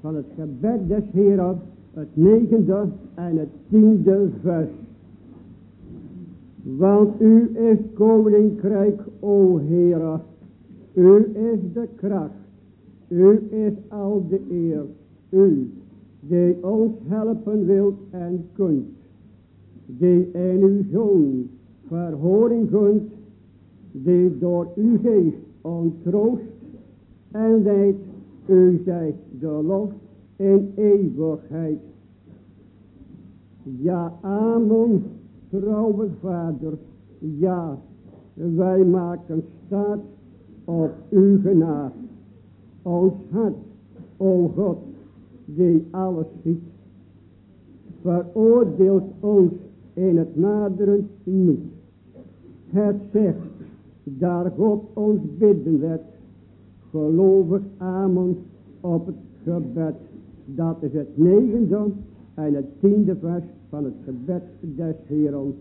Van het gebed des Heren, het negende en het tiende vers. Want u is koninkrijk, o Heere, u is de kracht, u is al de eer, u, die ons helpen wilt en kunt, die in uw zoon verhoring kunt, die door uw geest ontroost en leidt u zijt de lof in eeuwigheid. Ja, amen, trouwe vader. Ja, wij maken staat op uw genade. Ons hart, o God, die alles ziet. Veroordeelt ons in het naderen niet. Het zegt, daar God ons bidden werd, gelovig amen op het gebed. Dat is het negende en het tiende vers van het gebed des Heeren.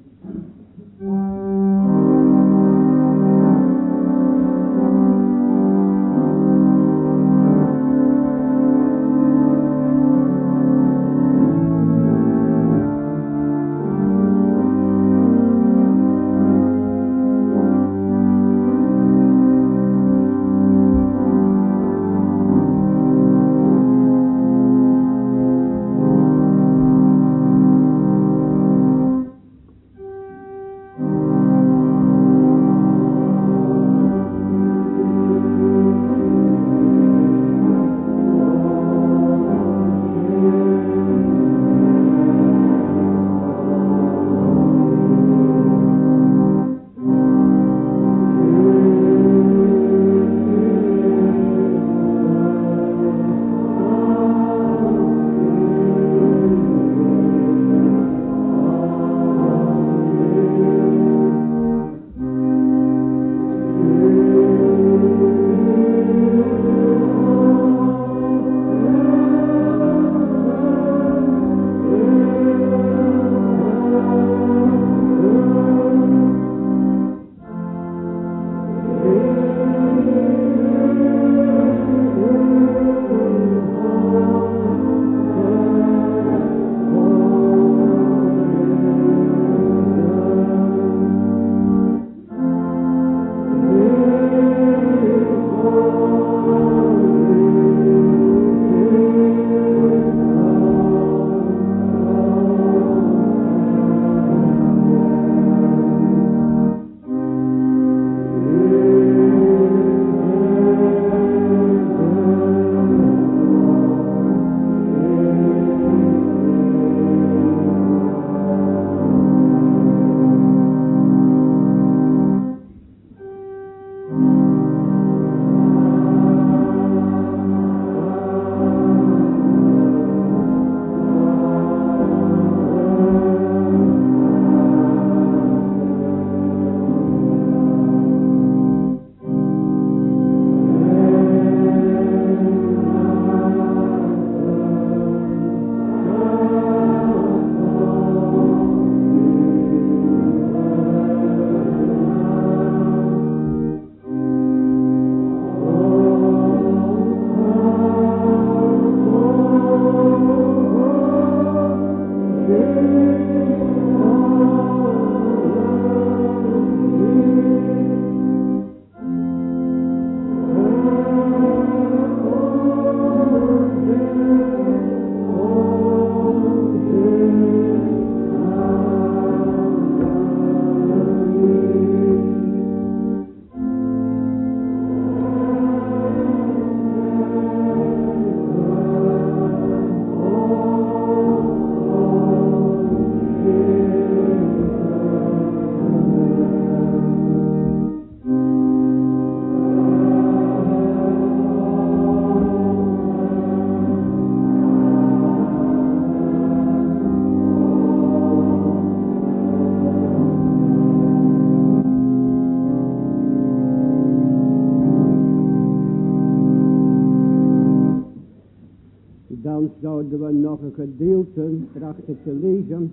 We nog een gedeelte trachten te lezen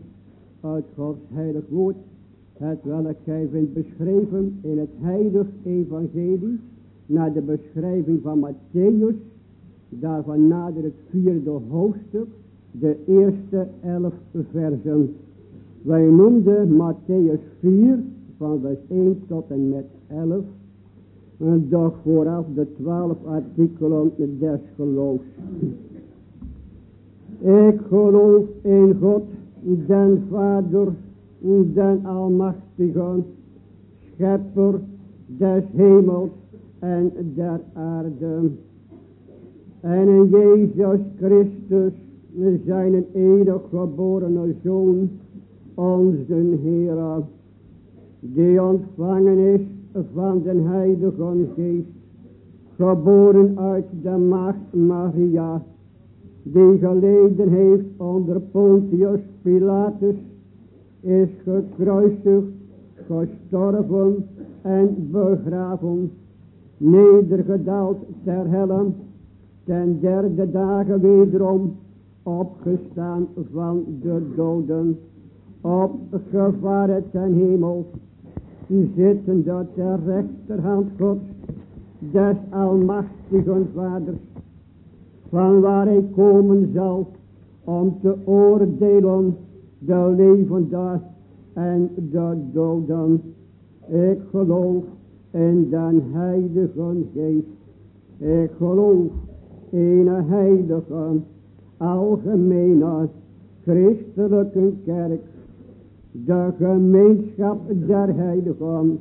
uit Gods heilig woord, het welk gij vindt beschreven in het heilig evangelie, naar de beschrijving van Matthäus, Daarvan nader het vierde hoofdstuk, de eerste elf versen. Wij noemden Matthäus 4, van vers 1 tot en met 11. En doch vooraf de twaalf artikelen des geloofs. Ik geloof in God, den Vader, den Almachtige, Schepper des hemels en der aarde. En in Jezus Christus, zijn enig geborene Zoon, onze Heer, die ontvangen is van den Heilige Geest, geboren uit de maagd Maria, die geleden heeft onder Pontius Pilatus, is gekruisigd, gestorven en begraven, nedergedaald ter helle, ten derde dagen wederom opgestaan van de doden, opgevaren ten hemel, zitten dat ter rechterhand Gods, des almachtigen vaders, van waar hij komen zal, om te oordelen de levenden en de doden. Ik geloof in den heilige geest. Ik geloof in een heilige, algemene, christelijke kerk. De gemeenschap der heiligen.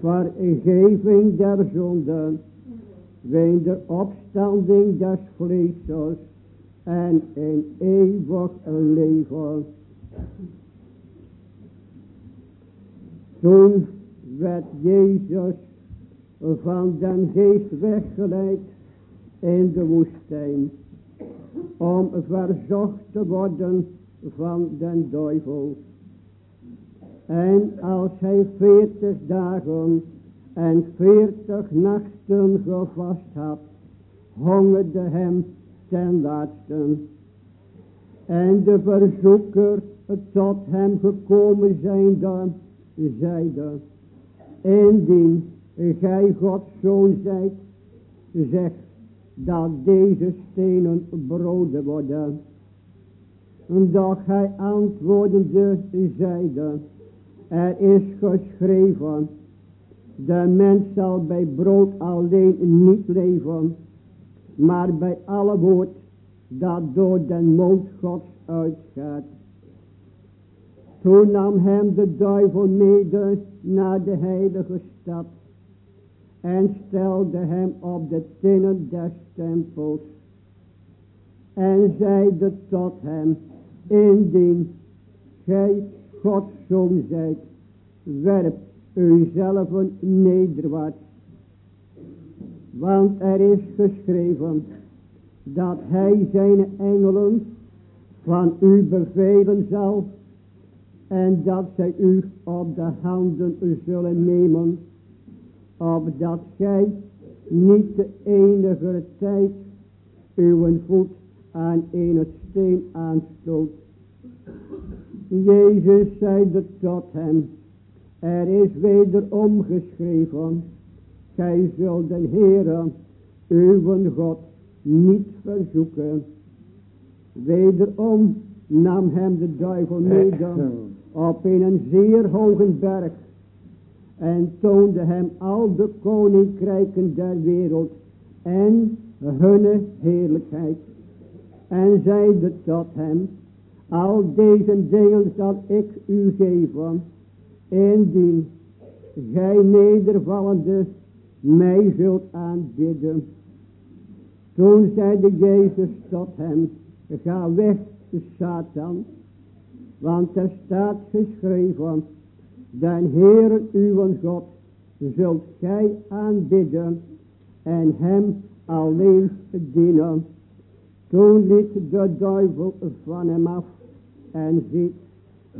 Vergeving der zonden. Ween de opstanding des vleesels. En een eeuwig leven. Toen werd Jezus van den geest weggeleid in de woestijn. Om verzocht te worden van den duivel. En als hij veertig dagen en veertig nachten gevast had, hongerde hem ten laatste. En de verzoeker tot hem gekomen zijnde, zeide, indien gij Gods zoon zijt, zeg dat deze stenen broden worden. Doch hij antwoordende zeide, er is geschreven, de mens zal bij brood alleen niet leven, maar bij alle woord dat door den mond Gods uitgaat. Toen nam hem de duivel mede naar de heilige stad en stelde hem op de tinnen des tempels en zeide tot hem, indien gij Gods zoon zijt, werp uzelf nederwaarts. Want er is geschreven dat hij zijn engelen van u bevelen zal en dat zij u op de handen zullen nemen, opdat gij niet de enige tijd uw voet aan een steen aanstoot. Jezus zeide tot hem, er is wederom geschreven, gij zult de Heere, uw God, niet verzoeken. Wederom nam hem de duivel mede op een zeer hoge berg en toonde hem al de koninkrijken der wereld en hunne heerlijkheid. En zeide tot hem, al deze dingen zal ik u geven, indien gij nedervallende mij zult aanbidden. Toen zeide Jezus tot hem, ga weg, Satan, want er staat geschreven, den Heer uw God zult gij aanbidden en hem alleen dienen. Toen liet de duivel van hem af en ziet,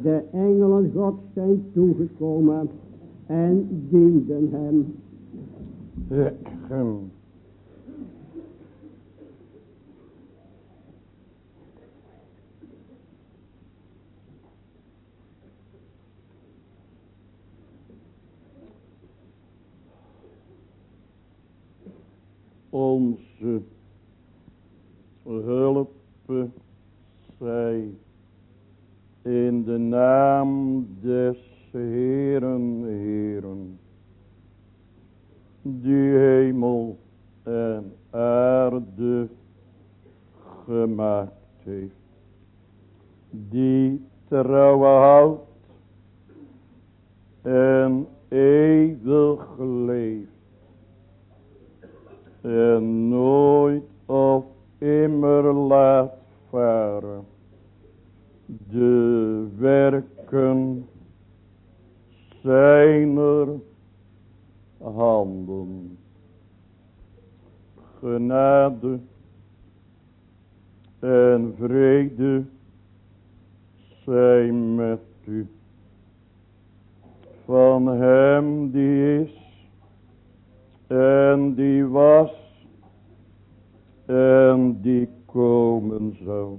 de engelen God zijn toegekomen en dienden hem. Zeggen. Onze hulp zij in de naam des Heeren, Heeren, die hemel en aarde gemaakt heeft, die trouwe houdt en eeuwig leeft en nooit of immer laat varen de werken zijner handen. Genade en vrede zijn met u. Van hem die is en die was en die komen zou.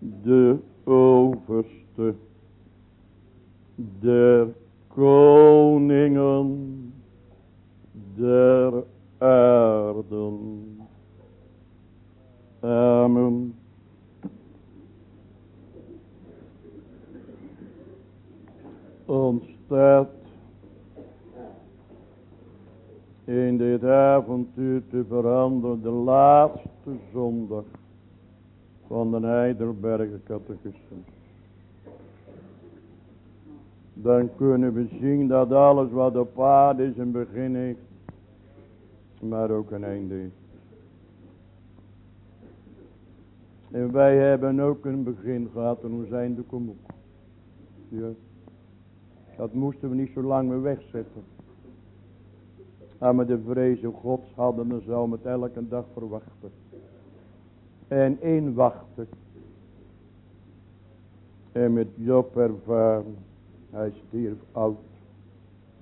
de overste der koningen der aarden. Amen. Ontstaat in dit avontuur te veranderen de laatste zondag van de Heidelberger catechismus. Dan kunnen we zien dat alles wat op aarde is een begin heeft, maar ook een einde heeft. En wij hebben ook een begin gehad en ons einde komt ook. Ja. Dat moesten we niet zo lang meer wegzetten. Maar met de vrezen gods hadden we zo met elke dag verwachten. En inwachten. En met Job ervaren. Hij stierf oud.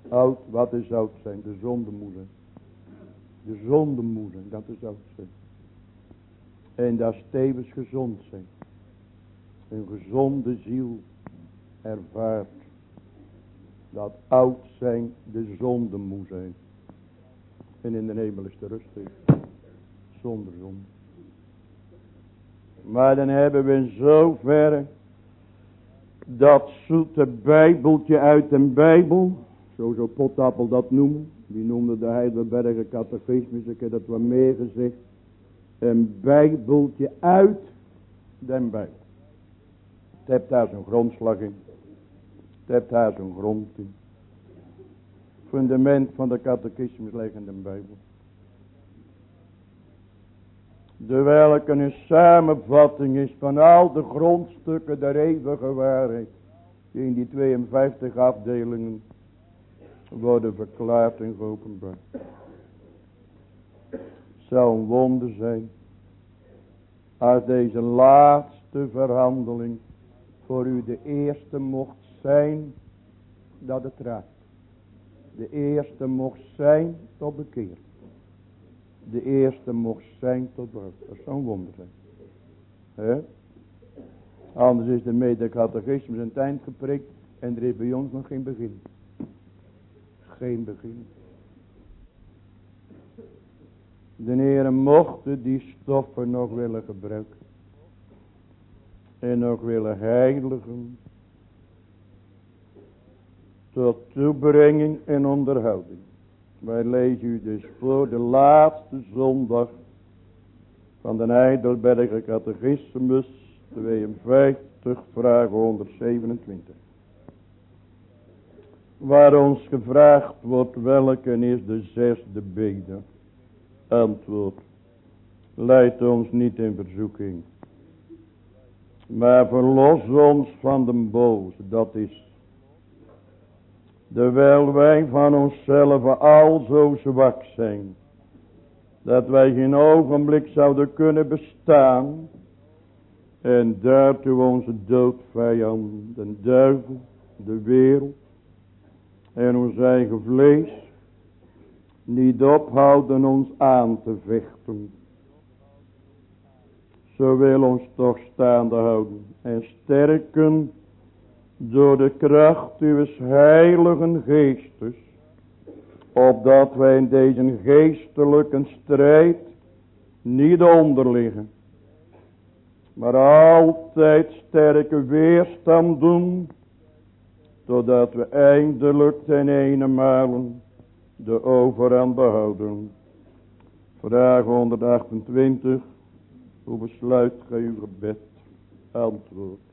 Oud, wat is oud zijn? De zondemoeder. De zondemoeder, dat is oud zijn. En dat tevens gezond zijn. Een gezonde ziel ervaart. Dat oud zijn de zonde moet zijn. En in de hemel is de rust Zonder zonde. Maar dan hebben we in zoverre dat zoete bijbeltje uit een bijbel. Zo zou Potappel dat noemen. Die noemde de Heidelberger catechismus. Ik heb dat wat meer gezegd. Een bijbeltje uit den bijbel. Het hebt daar zo'n grondslag in. Het hebt daar zo'n grond in. Fundament van de catechismus ligt de bijbel. De welke een samenvatting is van al de grondstukken der eeuwige waarheid. Die in die 52 afdelingen worden verklaard en geopenbaard. Zou een wonder zijn. Als deze laatste verhandeling voor u de eerste mocht zijn dat het raakt. De eerste mocht zijn tot bekeer. De eerste mocht zijn tot. Dat zou een wonder zijn. Anders is de medecatechismus een eind geprikt. En er is bij ons nog geen begin. Geen begin. De heren mochten die stoffen nog willen gebruiken. En nog willen heiligen. Tot toebrenging en onderhouding. Wij lezen u dus voor de laatste zondag van de Heidelberger Catechismus 52 vraag 127. Waar ons gevraagd wordt welke is de zesde bede. Antwoord. Leid ons niet in verzoeking. Maar verlos ons van de boze. Dat is Terwijl wij van onszelf al zo zwak zijn. Dat wij geen ogenblik zouden kunnen bestaan. En daartoe onze doodvijand, de duivel, de wereld en ons eigen vlees niet ophouden ons aan te vechten. Zo wil ons toch staande houden en sterken door de kracht uw heiligen geestes, opdat wij in deze geestelijke strijd niet onderliggen, maar altijd sterke weerstand doen, totdat we eindelijk ten ene de overhand behouden. Vraag 128, hoe besluit gij uw gebed? Antwoord.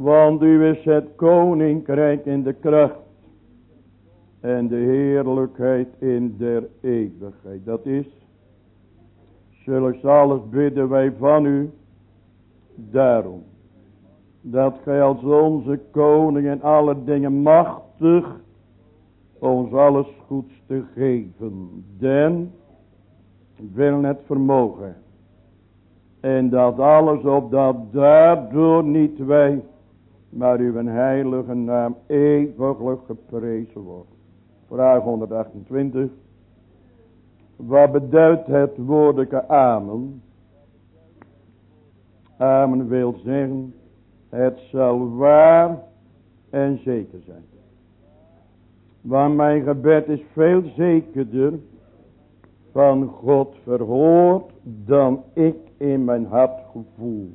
Want u is het koninkrijk in de kracht en de heerlijkheid in der eeuwigheid. Dat is, zulks alles bidden wij van u, daarom, dat gij als onze koning en alle dingen machtig, ons alles goeds te geven, den wil het vermogen. En dat alles op dat daardoor niet wij maar uw heilige naam eeuwiglijk geprezen wordt. Vraag 128. Wat beduidt het woordelijke amen? Amen wil zeggen, het zal waar en zeker zijn. Want mijn gebed is veel zekerder van God verhoord dan ik in mijn hart gevoel.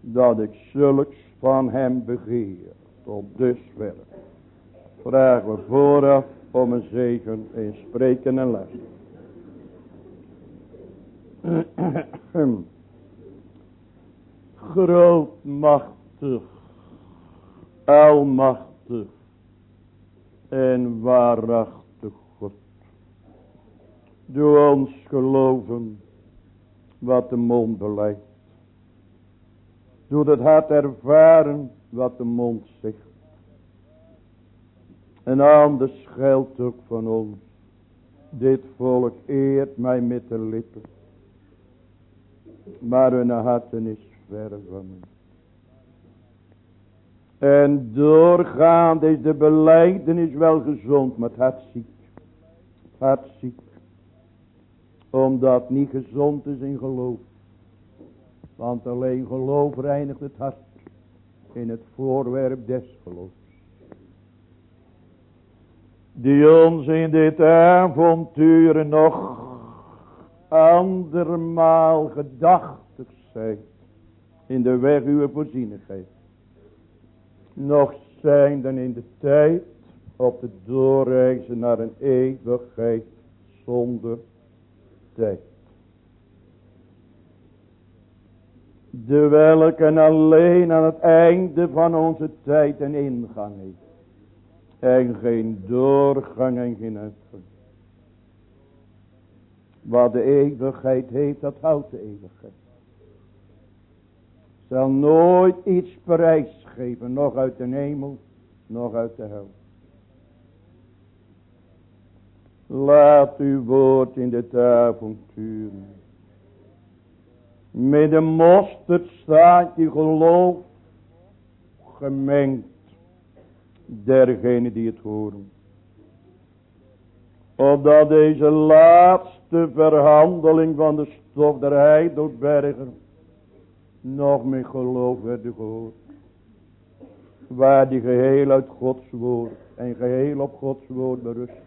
Dat ik zulks van hem begeer. Tot dusver. Vragen we vooraf om een zegen in spreken en les. Grootmachtig, almachtig en waarachtig God. Doe ons geloven wat de mond beleidt. Doe het hart ervaren wat de mond zegt. En anders geldt ook van ons. Dit volk eert mij met de lippen. Maar hun harten is ver van mij. En doorgaand is de beleidenis wel gezond, maar het hart ziek. Het hart ziek. Omdat niet gezond is in geloof. Want alleen geloof reinigt het hart in het voorwerp des geloofs. Die ons in dit avontuur nog andermaal gedachtig zijn in de weg uw voorzienigheid. Nog zijn dan in de tijd op de doorreizen naar een eeuwigheid zonder tijd. De welke alleen aan het einde van onze tijd een ingang heeft. En geen doorgang en geen uitgang. Wat de eeuwigheid heeft, dat houdt de eeuwigheid. Zal nooit iets prijsgeven, nog uit de hemel, nog uit de hel. Laat uw woord in dit avontuur met de mosterd staat je geloof gemengd. Dergenen die het horen. Opdat deze laatste verhandeling van de stof der heidelberger nog met geloof werden gehoord. Waar die geheel uit Gods woord en geheel op Gods woord berust.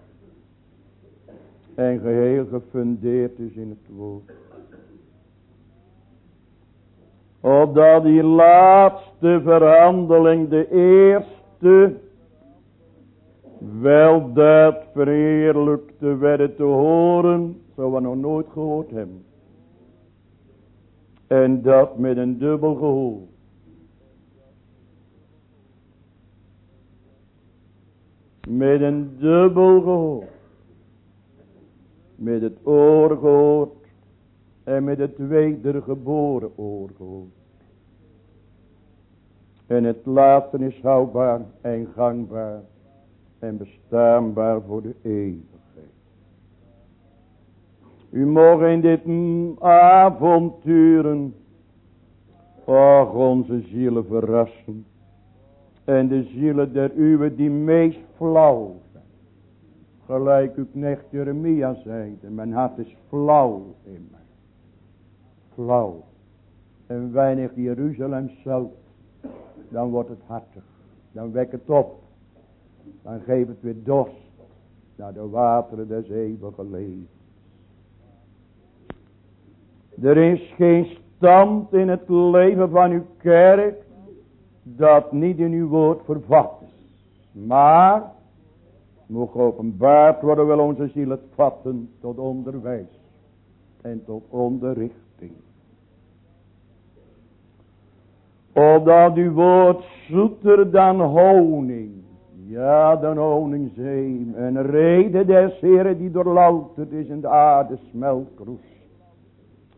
En geheel gefundeerd is in het woord opdat die laatste verhandeling de eerste wel dat verheerlijkte werden te horen, zo we nog nooit gehoord hebben. En dat met een dubbel gehoor. Met een dubbel gehoor. Met het oor gehoord en met het wedergeboren oor gehoord. En het laatste is houdbaar en gangbaar en bestaanbaar voor de eeuwigheid. U mogen in dit avonturen, och onze zielen verrassen. En de zielen der uwe die meest flauw zijn. Gelijk uw knecht Jeremia zeide, mijn hart is flauw in mij. Flauw. En weinig Jeruzalem zout, dan wordt het hartig. Dan wek het op. Dan geeft het weer dorst naar de wateren des eeuwige levens. Er is geen stand in het leven van uw kerk dat niet in uw woord vervat is. Maar moet geopenbaard worden wil onze ziel het vatten tot onderwijs en tot onderrichting. Opdat uw woord zoeter dan honing, ja dan honingzeem, en reden des Heren die doorlouterd is in de aarde smeltkroes.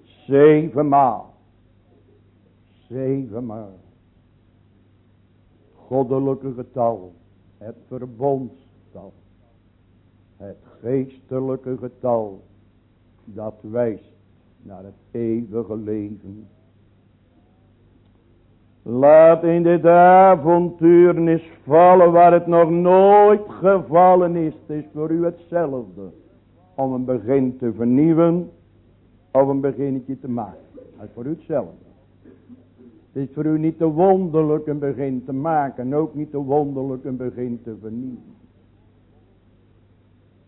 Zevenmaal. Zevenmaal. Goddelijke getal. Het verbondstal. Het geestelijke getal. Dat wijst naar het eeuwige leven. Laat in dit avontuurnis vallen waar het nog nooit gevallen is. Het is voor u hetzelfde. Om een begin te vernieuwen of een beginnetje te maken. Dat is voor u hetzelfde. Het is voor u niet te wonderlijk een begin te maken. En ook niet te wonderlijk een begin te vernieuwen.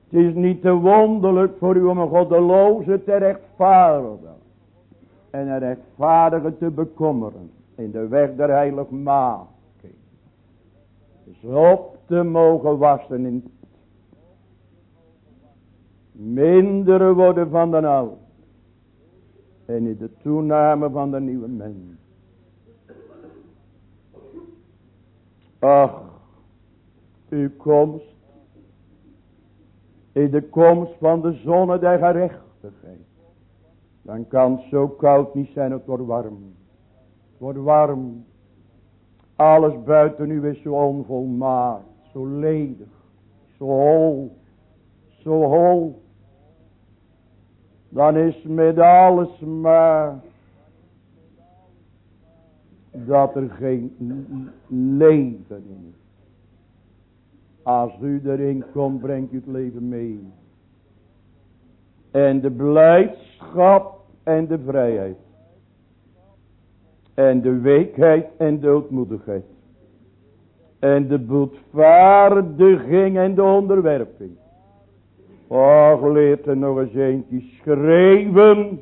Het is niet te wonderlijk voor u om een goddeloze te rechtvaardigen. En een rechtvaardige te bekommeren. In de weg der heilig making. Dus op te mogen wassen in mindere worden van de oud en in de toename van de nieuwe mens. Ach, uw komst, in de komst van de zonne der gerechtigheid. Dan kan het zo koud niet zijn, het wordt warm. Het wordt warm. Alles buiten u is zo onvolmaakt, zo ledig, zo hol, zo hol dan is met alles maar dat er geen leven is. Als u erin komt, brengt u het leven mee. En de blijdschap en de vrijheid. En de weekheid en de ootmoedigheid. En de boetvaardiging en de onderwerping. Och, leert er nog eens eentje schreeuwen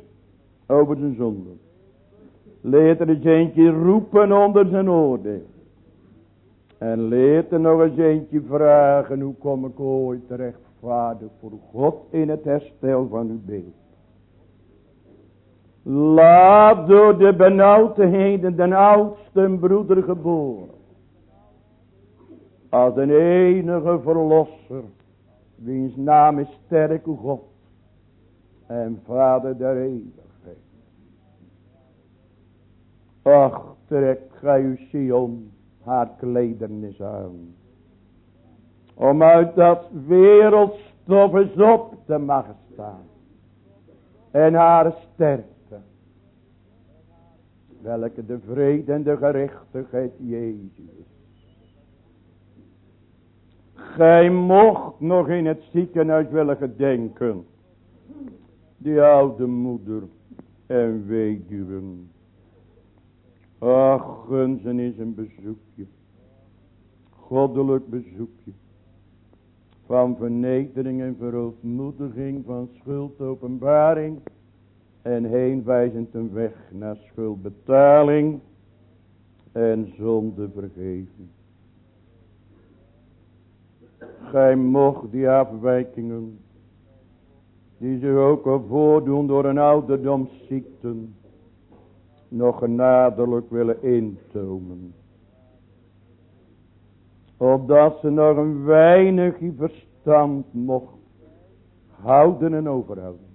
over zijn zonde. Leert er eens eentje roepen onder zijn oordeel. En leert er nog eens eentje vragen, hoe kom ik ooit terecht, vader, voor God in het herstel van uw beeld. Laat door de benauwdheden den oudste broeder geboren. Als een enige verlosser wiens naam is sterke God en Vader der eeuwigheid. Ach, trek gij uw Sion haar kledernis aan, om uit dat wereldstof eens op te mogen staan, en haar sterkte, welke de vrede en de gerechtigheid Jezus. Gij mocht nog in het ziekenhuis willen gedenken. Die oude moeder en weduwen. Ach, gunzen is een bezoekje. Goddelijk bezoekje. Van vernedering en verootmoediging, van schuldopenbaring. En heenwijzend een weg naar schuldbetaling en zondevergeving. Gij mocht die afwijkingen, die zich ook al voordoen door een ouderdomsziekten, nog genadelijk willen intomen. Opdat ze nog een weinig verstand mocht houden en overhouden.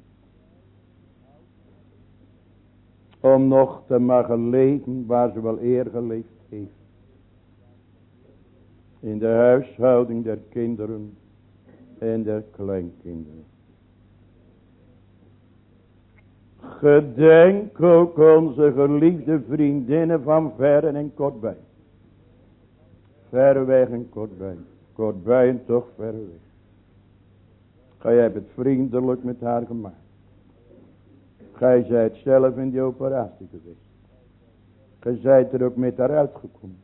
Om nog te mogen leven waar ze wel eer geleefd heeft in de huishouding der kinderen en der kleinkinderen. Gedenk ook onze geliefde vriendinnen van ver en kortbij. Ver weg en kortbij. Kortbij en toch ver weg. Gij hebt het vriendelijk met haar gemaakt. Gij zijt zelf in die operatie geweest. Gij zijt er ook met haar uitgekomen.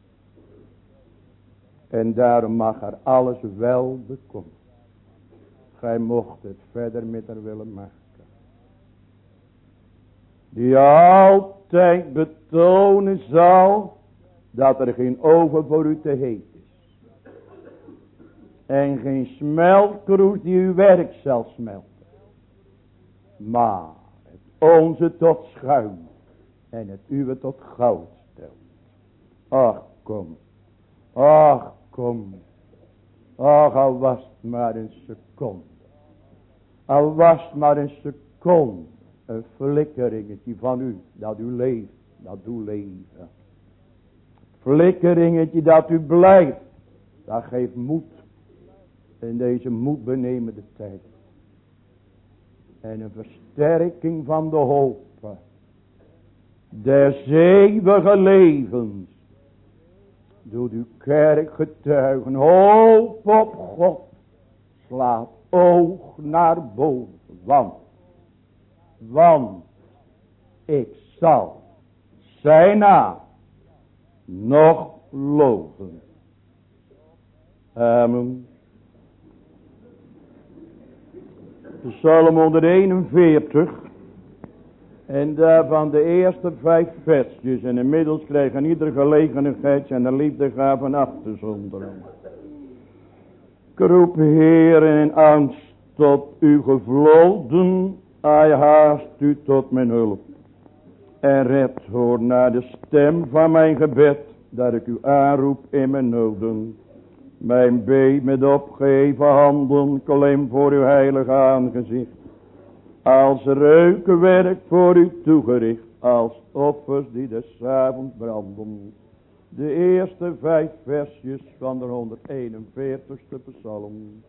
En daarom mag haar alles wel bekomen. Gij mocht het verder met haar willen maken. Die altijd betonen zal dat er geen oven voor u te heet is. En geen smeltkroes die uw werk zal smelten. Maar het onze tot schuim en het uwe tot goud stelt. Ach kom, ach kom, ach al was het maar een seconde. Al was het maar een seconde, een flikkeringetje van u, dat u leeft, dat u leven flikkeringetje dat u blijft. Dat geeft moed. In deze moedbenemende tijd. En een versterking van de hoop. Des eeuwige levens. Doet uw kerk getuigen. Hoop op God. Slaat oog naar boven. Want. Want. Ik zal. Zijn naam nog loven. Amen. Psalm 141. En daarvan de eerste vijf versjes. En inmiddels krijgen ieder gelegenheid zijn de liefdegaven af te zonderen. Ik roep Heer in angst tot u gevloden. Hij haast u tot mijn hulp. En red hoor naar de stem van mijn gebed. Dat ik u aanroep in mijn noden. Mijn beet met opgeheven handen. Klim voor uw heilige aangezicht. Als reukenwerk voor u toegericht. Als offers die des avonds branden. De eerste vijf versjes van de 141ste psalm.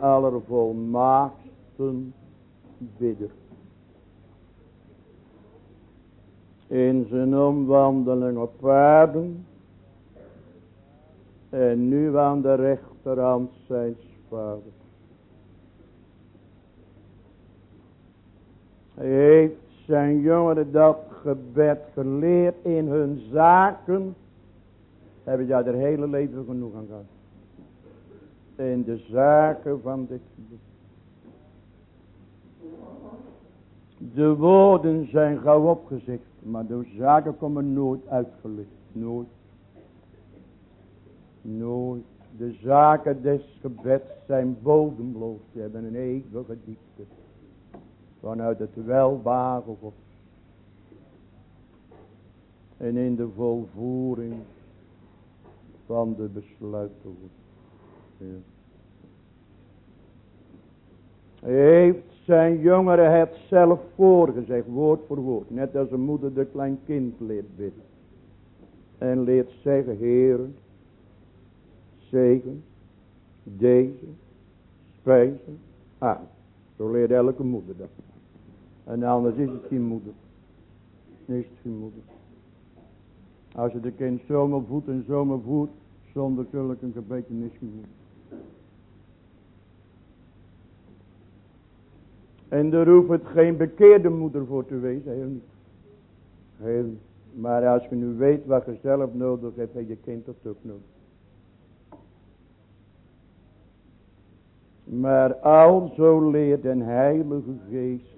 Allervolmaaksten bidder. In zijn omwandeling op aarde en nu aan de rechterhand zijn vader. Hij heeft zijn jongeren dat gebed geleerd in hun zaken. Hebben jij er hele leven genoeg aan gehad. In de zaken van gebed. De woorden zijn gauw opgezegd. Maar de zaken komen nooit uitgelicht. Nooit. Nooit. De zaken des gebeds zijn bodemloos. Ze hebben een eeuwige diepte. Vanuit het welbare God. En in de volvoering van de besluiten. Heeft zijn jongeren het zelf voorgezegd, woord voor woord. Net als een moeder de klein kind leert bidden. En leert zeggen, Heer, zegen, deze, spijzen, aan. Zo leert elke moeder dat. En anders is het geen moeder. Is het geen moeder. Als je de kind zomaar voedt en zomaar voert, zonder zulke een geen moeder. En er hoeft het geen bekeerde moeder voor te wezen. Heel niet. Maar als je nu weet wat je zelf nodig hebt, heb je kind dat ook nodig. Maar al zo leert een heilige geest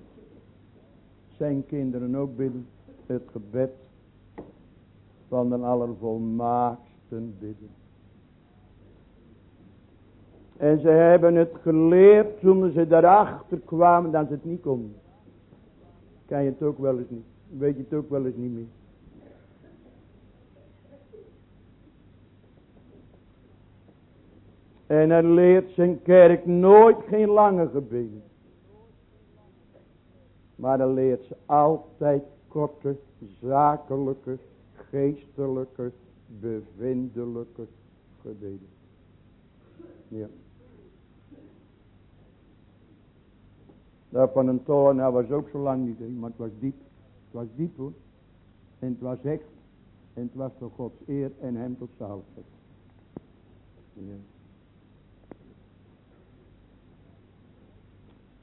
zijn kinderen ook bidden het gebed van de allervolmaaksten bidden. En ze hebben het geleerd toen ze daarachter kwamen dat ze het niet konden. Kan je het ook wel eens niet. Weet je het ook wel eens niet meer. En er leert zijn kerk nooit geen lange gebeden. Maar er leert ze altijd korte, zakelijke, geestelijke, bevindelijke gebeden. Ja. Dat van een toren was ook zo lang niet, maar het was diep. Het was diep hoor. En het was echt. En het was voor Gods eer en hem tot zaligheid.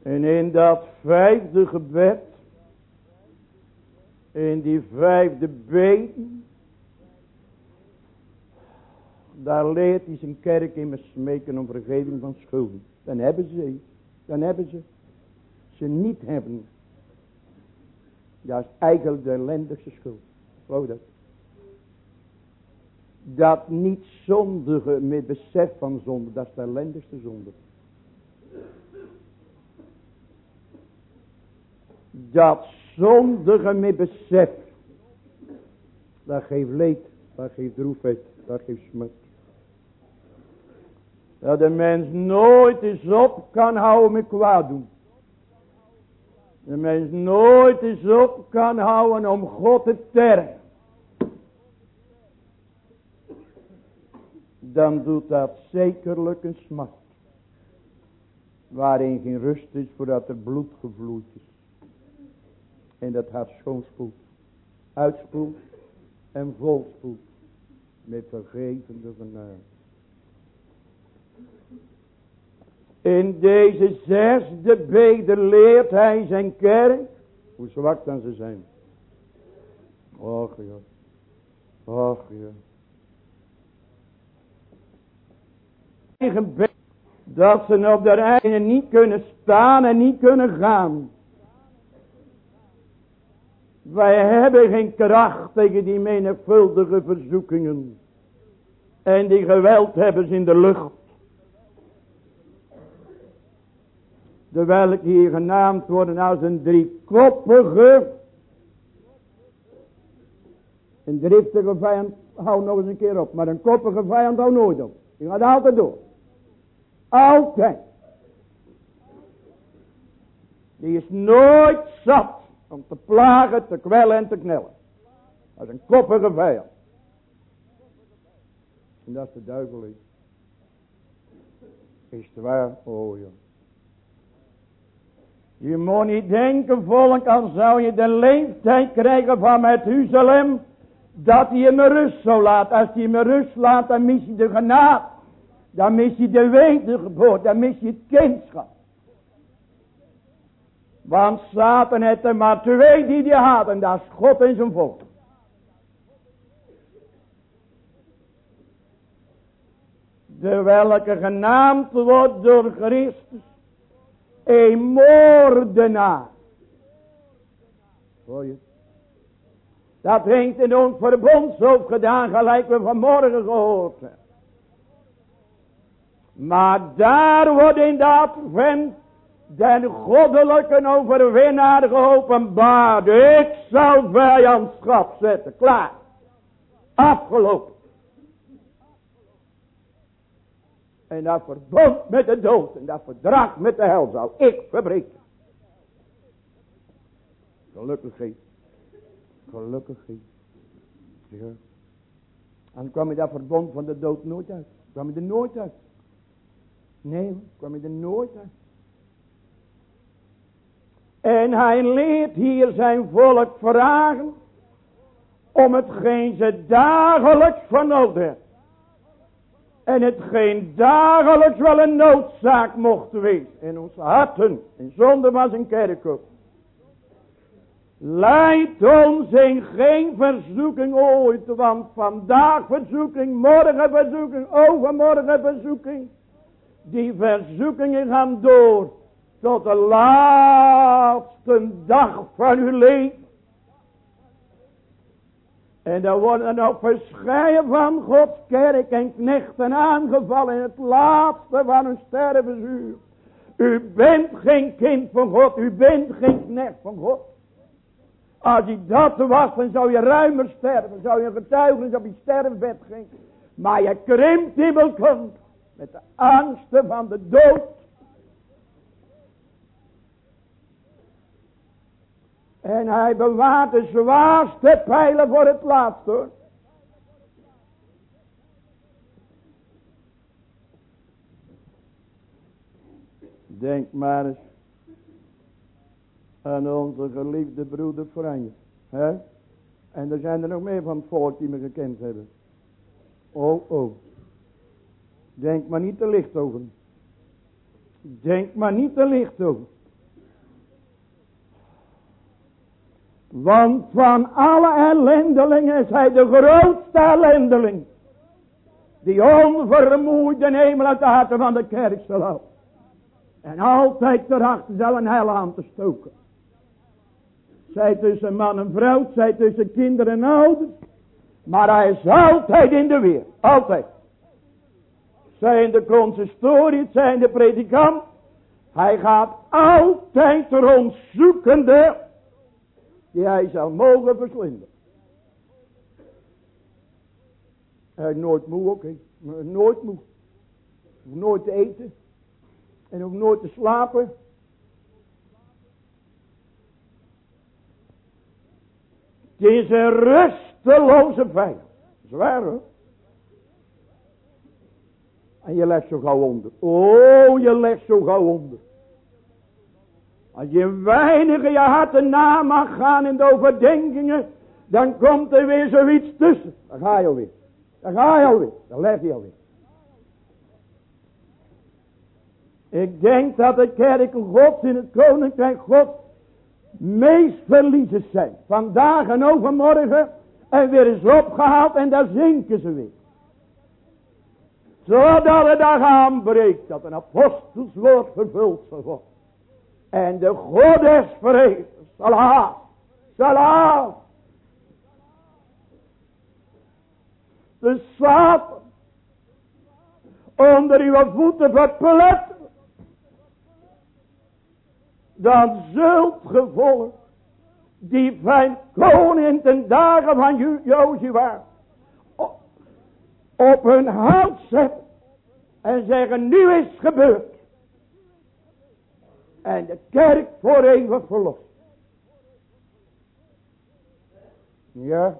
En in dat vijfde gebed, in die vijfde beden, daar leert hij zijn kerk in me smeken om vergeving van schulden. Dan hebben ze, dan hebben ze. Ze niet hebben. Dat is eigenlijk de ellendigste schuld. Geloof dat? Dat niet zondigen met besef van zonde, dat is de ellendigste zonde. Dat zondigen met besef, dat geeft leed, dat geeft droefheid, dat geeft smart. Dat de mens nooit eens op kan houden met kwaad doen. De mens nooit eens op kan houden om God te tergen. Dan doet dat zekerlijk een smart. Waarin geen rust is voordat er bloed gevloeid is. En dat hart schoonspoelt. Uitspoelt en volspoelt. Met vergevende genade. In deze zesde bede leert hij zijn kerk. Hoe zwak dan ze zijn. Och ja. Och ja. Dat ze op de eigen niet kunnen staan en niet kunnen gaan. Wij hebben geen kracht tegen die menigvuldige verzoekingen. En die geweld hebben ze in de lucht. De welke hier genaamd worden als een driekoppige, een driftige vijand, hou nog eens een keer op, maar een koppige vijand hou nooit op. Die gaat altijd door. Altijd. Die is nooit zat om te plagen, te kwellen en te knellen. Is een koppige vijand. En dat is de duivel. Is het waar? Oh. Je moet niet denken, volk, al zou je de leeftijd krijgen van Methuselem, dat hij hem rust zou laten. Als hij hem rust laat, dan mis je de genade. Dan mis je de wedergeboorte, dan mis je het kindschap. Want Satan heeft er maar twee die die had, en dat is God en zijn volk. De welke genaamd wordt door Christus een moordenaar. Hoor? Dat heeft in ons verbondshoofd gedaan, gelijk we vanmorgen gehoord hebben. Maar daar wordt in dat vent den goddelijke overwinnaar geopenbaard. Ik zal vijandschap zetten. Klaar. Afgelopen. En dat verbond met de dood en dat verdrag met de hel zou ik verbreken. Gelukkig. Gelukkig geen. Ja. En kwam je dat verbond van de dood nooit uit. kwam je er nooit uit. Nee, kwam je er nooit uit. En hij leert hier zijn volk vragen om hetgeen ze dagelijks van nodig En hetgeen dagelijks wel een noodzaak mocht wezen in onze harten. En zonder was een kerkhof. Leid ons in geen verzoeking ooit, want vandaag verzoeking, morgen verzoeking, overmorgen verzoeking. Die verzoekingen gaan door tot de laatste dag van uw leven. En er worden nog verscheiden van Gods kerk en knechten aangevallen in het laatste van hun stervensuur. U bent geen kind van God, u bent geen knecht van God. Als je dat was, dan zou je ruimer sterven, zou je getuigenis op je sterfbed ging. Maar je krimpt in komt met de angsten van de dood En hij bewaart de zwaarste pijlen voor het laatste hoor. Denk maar eens aan onze geliefde broeder Franje. Hè? En er zijn er nog meer van het volk die me gekend hebben. Oh, oh. Denk maar niet te licht over. Denk maar niet te licht over. Want van alle ellendelingen is hij de grootste ellendeling. Die onvermoeid de hemel uit de harten van de kerk zal houden. En altijd erachter zal een hel aan te stoken. Zij tussen man en vrouw, zij tussen kinderen en ouders. Maar hij is altijd in de weer. Altijd. Zij de consistorie, zij de predikant. Hij gaat altijd rondzoekende die hij zal mogen verslinden. Hij nooit moe ook, nooit moe. nooit te eten. En ook nooit te slapen. Het is een rusteloze vijand. Zwaar hoor. En je legt zo gauw onder. Oh, je legt zo gauw onder. Als je weinig in je harten na mag gaan in de overdenkingen, dan komt er weer zoiets tussen. Dan ga je alweer. Dan ga je alweer. Dan leg je alweer. Ik denk dat de kerken gods in het koninkrijk gods meest verliezers zijn. Vandaag en overmorgen en weer eens opgehaald en daar zinken ze weer. Zodat de dag aanbreekt dat een apostelswoord vervuld zal worden. En de God des salah. De Satan onder uw voeten verpletteren. Dan zult gevolg die van koning ten dagen van Jozua op hun hout zetten en zeggen nu is het gebeurd en de kerk voor eeuwig verlost. Ja.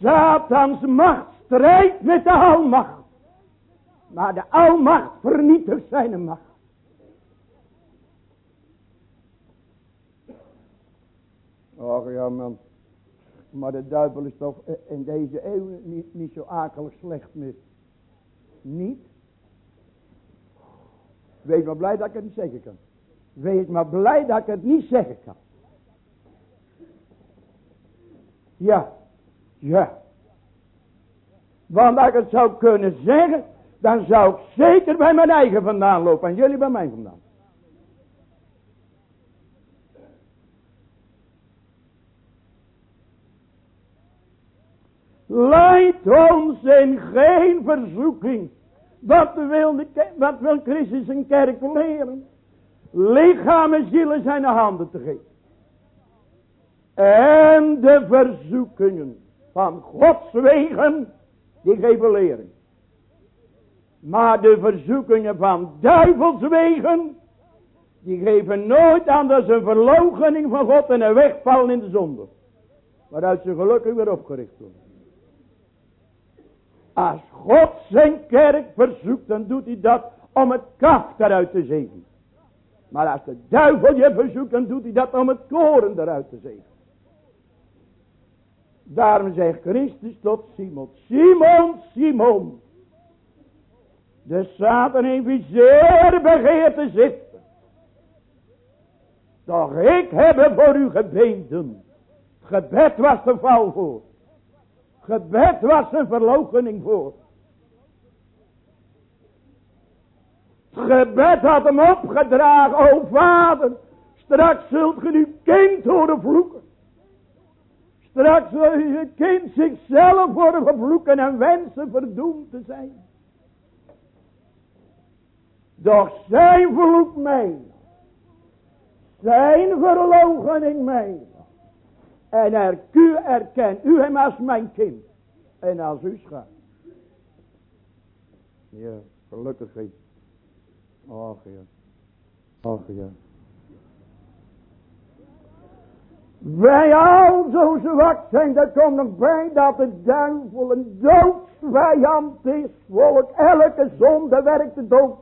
Satans macht strijdt met de almacht. Maar de almacht vernietigt zijn macht. Och ja man. Maar de duivel is toch in deze eeuw niet, niet zo akelig slecht meer. Niet? Wees maar blij dat ik het niet zeggen kan. Wees maar blij dat ik het niet zeggen kan. Ja, ja. Want als ik het zou kunnen zeggen, dan zou ik zeker bij mijn eigen vandaan lopen en jullie bij mij vandaan. Leid ons in geen verzoeking. Wat wil, Christus een kerk leren? Lichaam en ziel in zijn handen te geven. En de verzoekingen van Gods wegen, die geven lering. Maar de verzoekingen van duivels wegen, die geven nooit aan dat een verloochening van God en een wegvallen in de zonde. Waaruit ze gelukkig weer opgericht worden. Als God zijn kerk verzoekt, dan doet hij dat om het kaf eruit te zeven. Maar als de duivel je verzoekt, dan doet hij dat om het koren eruit te zeven. Daarom zegt Christus tot Simon, Simon, Simon. De Satan heeft zeer begeerd te zitten. Doch ik heb voor u gebeden. Gebed was de val voor. Gebed was een verloochening voor. gebed had hem opgedragen. O vader, straks zult ge uw kind horen vloeken. Straks zal je kind zichzelf worden vervloeken en wensen verdoemd te zijn. Doch zijn vloek mij. Zijn verloochening mij. En erku, erken u hem als mijn kind. En als u schat. Ja, gelukkig niet. Och ja. Och ja. Wij al zo zwak zijn, daar komt nog bij dat de duivel een doodsvijand is. Volk, elke zonde werkt de dood.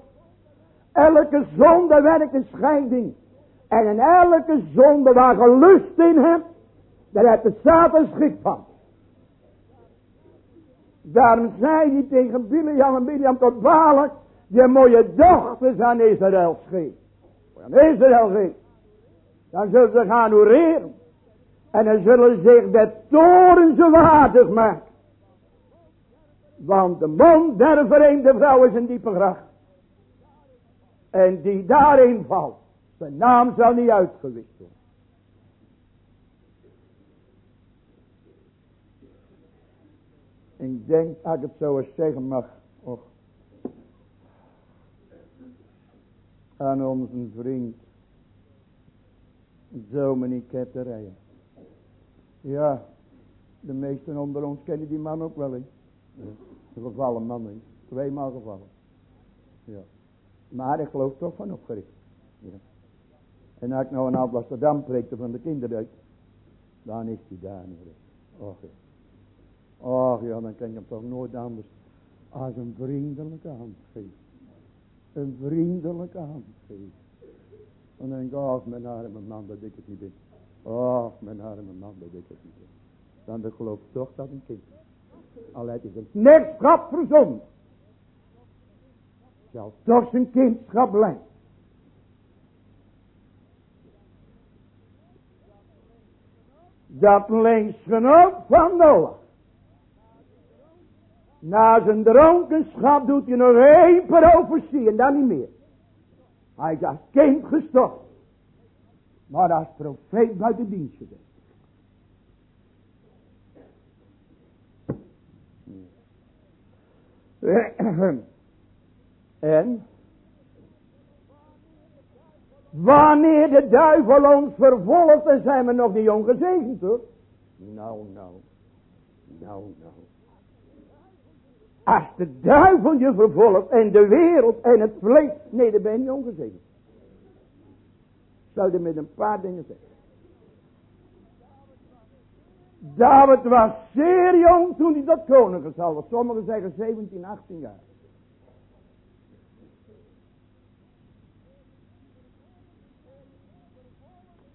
Elke zonde werkt een scheiding. En in elke zonde waar gelust in hebt, daar heeft de Satan schik van. Daarom zei hij tegen Biliam en Biliam tot Balak, je mooie dochters aan Israël geven. Aan Israël. Dan zullen ze gaan oreren. En dan zullen zich de toren ze waardig maken. Want de mond der vreemde vrouw is een diepe gracht. En die daarin valt. Zijn naam zal niet uitgewist worden. Ik denk, als ik het zo eens zeggen mag. Och, aan onze vriend. Zomelie Ketterijen. Ja, de meesten onder ons kennen die man ook wel eens. Een gevallen man is. Tweemaal gevallen. Ja. Maar ik geloof toch van opgericht. Ja. En als ik nou een Amsterdam preekte van de kinderen dan is hij daar niet. Och ja. Och ja, dan kan je hem toch nooit anders als een vriendelijke hand geven. Een vriendelijke hand geven. En dan denk ik, oh mijn arme man dat ik het niet ben. Oh mijn arme man dat ik het niet ben. Dan geloof ik toch dat een kind. Al het is een knechtschap verzonnen. Zal toch zijn kindschap blijven. Dat genoeg van Noach. Na zijn dronkenschap doet hij nog één profetie en dan niet meer. Hij is als kind gestopt. Maar als profeet buiten dienst gezet. En wanneer de duivel ons vervolgt, dan zijn we nog niet ongezegend hoor. Nou, nou, nou, nou. Als de duivel je vervolgt en de wereld en het vlees, nee, dan ben je niet Ik Zou je met een paar dingen zeggen. David was zeer jong toen hij dat koninkrijk had. Sommigen zeggen 17, 18 jaar.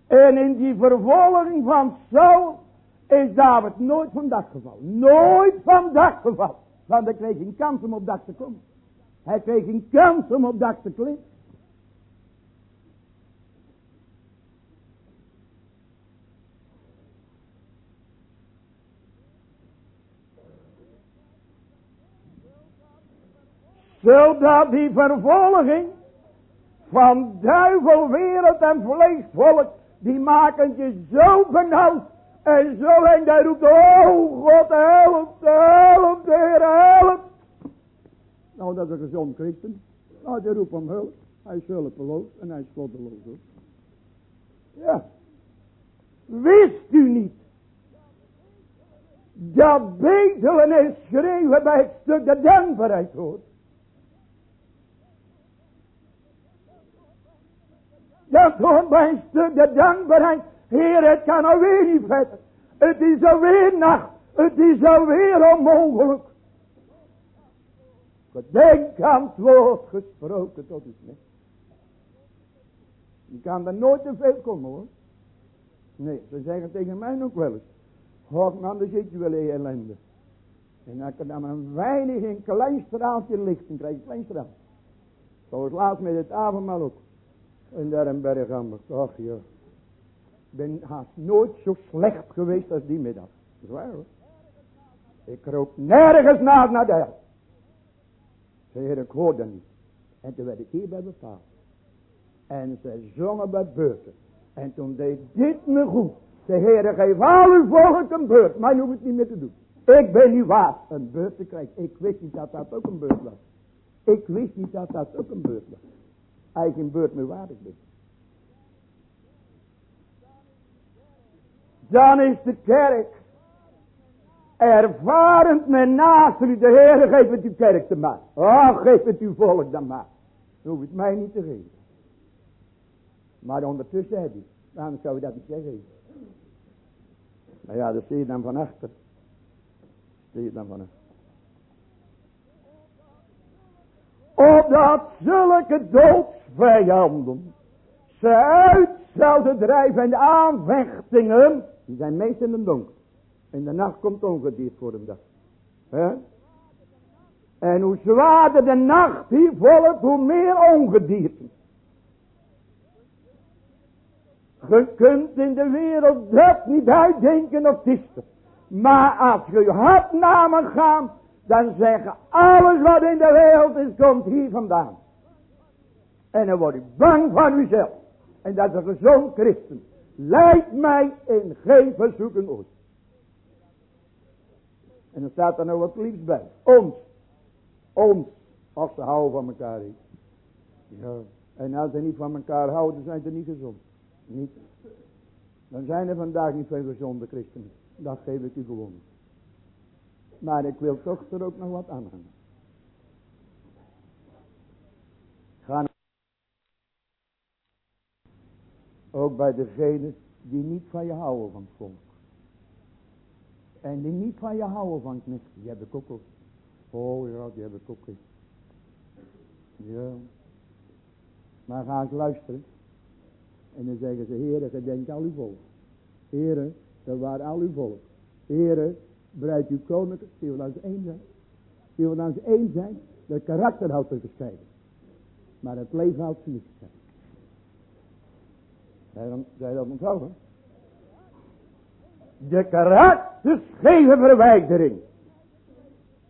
En in die vervolging van Saul is David nooit van dak gevallen. Nooit van dak gevallen. Want hij kreeg geen kans om op dak te komen. Hij kreeg geen kans om op dak te klimmen. Zodat die vervolging van duivel, wereld en vleesvolk, die maken je zo benauwd en zo en daar roept, oh God help, help, Heer help. Nou dat is een gezond christen. Nou die roept om hulp. Hij is hulpeloos en hij is goddeloos. Hoor. Ja. Wist u niet dat bedelen en schreeuwen bij het stuk de dankbaarheid hoort? Dat hoort bij een stuk de dankbaarheid. Heer, het kan alweer niet verder. Het is alweer nacht. Het is alweer onmogelijk. Gedenk aan het woord gesproken tot u niet. Je kan er nooit te veel komen hoor. Nee, ze zeggen tegen mij ook wel eens. God man, dan zit je wel in ellende. En als ik er dan een weinig een klein straaltje licht, dan krijg je een klein straal. Zoals laatst met het avondmaal ook. En daar een bergammer. Ach ja. Ben haast nooit zo slecht geweest als die middag. Dat is waar hoor. Ik kroop nergens naar naar de hel. Zei heer, ik hoorde niet. En toen werd ik hier bij bepaald. En ze zongen bij beurten. En toen deed dit me goed. De Heer geef al uw volk een beurt. Maar hoeft het niet meer te doen. Ik ben niet waard een beurt te krijgen. Ik wist niet dat dat ook een beurt was. Ik wist niet dat dat ook een beurt was. Eigen beurt meer waardig ben. Dan is de kerk ervarend met naast u. De Heer geeft het uw kerk te maken. Oh, geef het uw volk dan maar. Dan het mij niet te geven. Maar ondertussen heb je. Waarom zou je dat niet zeggen? Nou ja, dat zie je dan van achter. Zie je dan van achter. Opdat zulke doodsvijanden ze uit zouden drijven en aanvechtingen, die zijn meest in de donker. In de nacht komt ongediert voor hem dag. En hoe zwaarder de nacht hier volgt, hoe meer ongedierte. Je kunt in de wereld dat niet uitdenken of tisten. Maar als je je hartnamen gaat, dan zeggen alles wat in de wereld is, komt hier vandaan. En dan word je bang van uzelf. En dat is een gezond christen. Leid mij in geen verzoeken ooit. En dan staat er nou wat liefst bij. Ons. Ons. Als ze houden van elkaar. Ja. En als ze niet van elkaar houden, zijn ze niet gezond. Niet. Dan zijn er vandaag niet veel gezonde christenen. Dat geef ik u gewoon. Maar ik wil toch er ook nog wat aan. Ga ook bij degenen die niet van je houden van het volk. En die niet van je houden van knecht. Die heb ik al. Oh ja, die heb ik. Ja. Maar ga eens luisteren. En dan zeggen ze, heren, gedenk al uw volk. Heren, waren al uw volk. Heren, bereid uw koninkrijk. Je wat ze één zijn? Zie wat ze één zijn? De karakter houdt er gescheiden. Maar het leven houdt ze niet gescheiden. Zij, zij dat onthouden? De karakters geven verwijdering.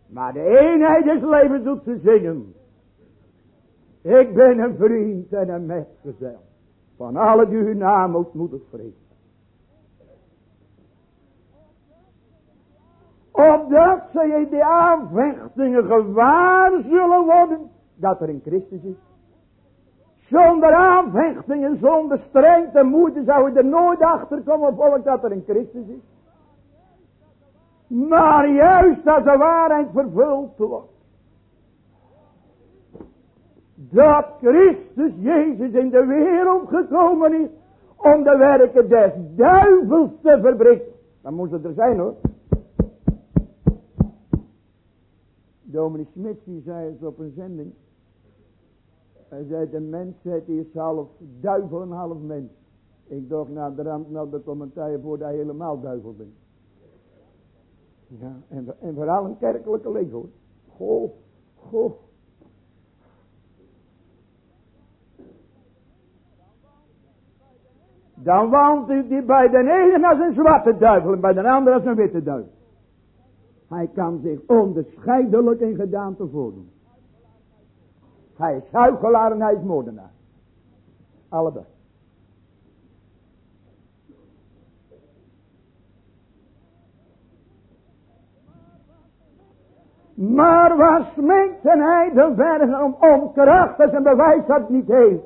Maar de eenheid des levens doet ze zingen. Ik ben een vriend en een metgezel. Van alle die uw naam ootmoedig vrezen. Opdat zij in de aanvechtingen gewaar zullen worden. Dat er in Christus is. Zonder aanvechtingen, zonder strengte en moeite zou je er nooit achter komen volk dat er in Christus is. Maar juist als de waarheid vervuld wordt. Dat Christus Jezus in de wereld gekomen is om de werken des duivels te verbreken. Dan moet het er zijn hoor. Dominee Smit die zei het op een zending. Hij zei de mensheid is half duivel en half mens. Ik dacht naar de rand nou de commentaar voor dat helemaal duivel bent. Ja, en, vooral een kerkelijke leven hoor. Goh, goh. Dan woont hij bij de ene als een zwarte duivel en bij de andere als een witte duivel. Hij kan zich onderscheidelijk in gedaante voordoen. Hij is huigelaar en hij is moordenaar. Allebei. Maar was smeekte hij de vergen om, om als een bewijs dat niet heeft.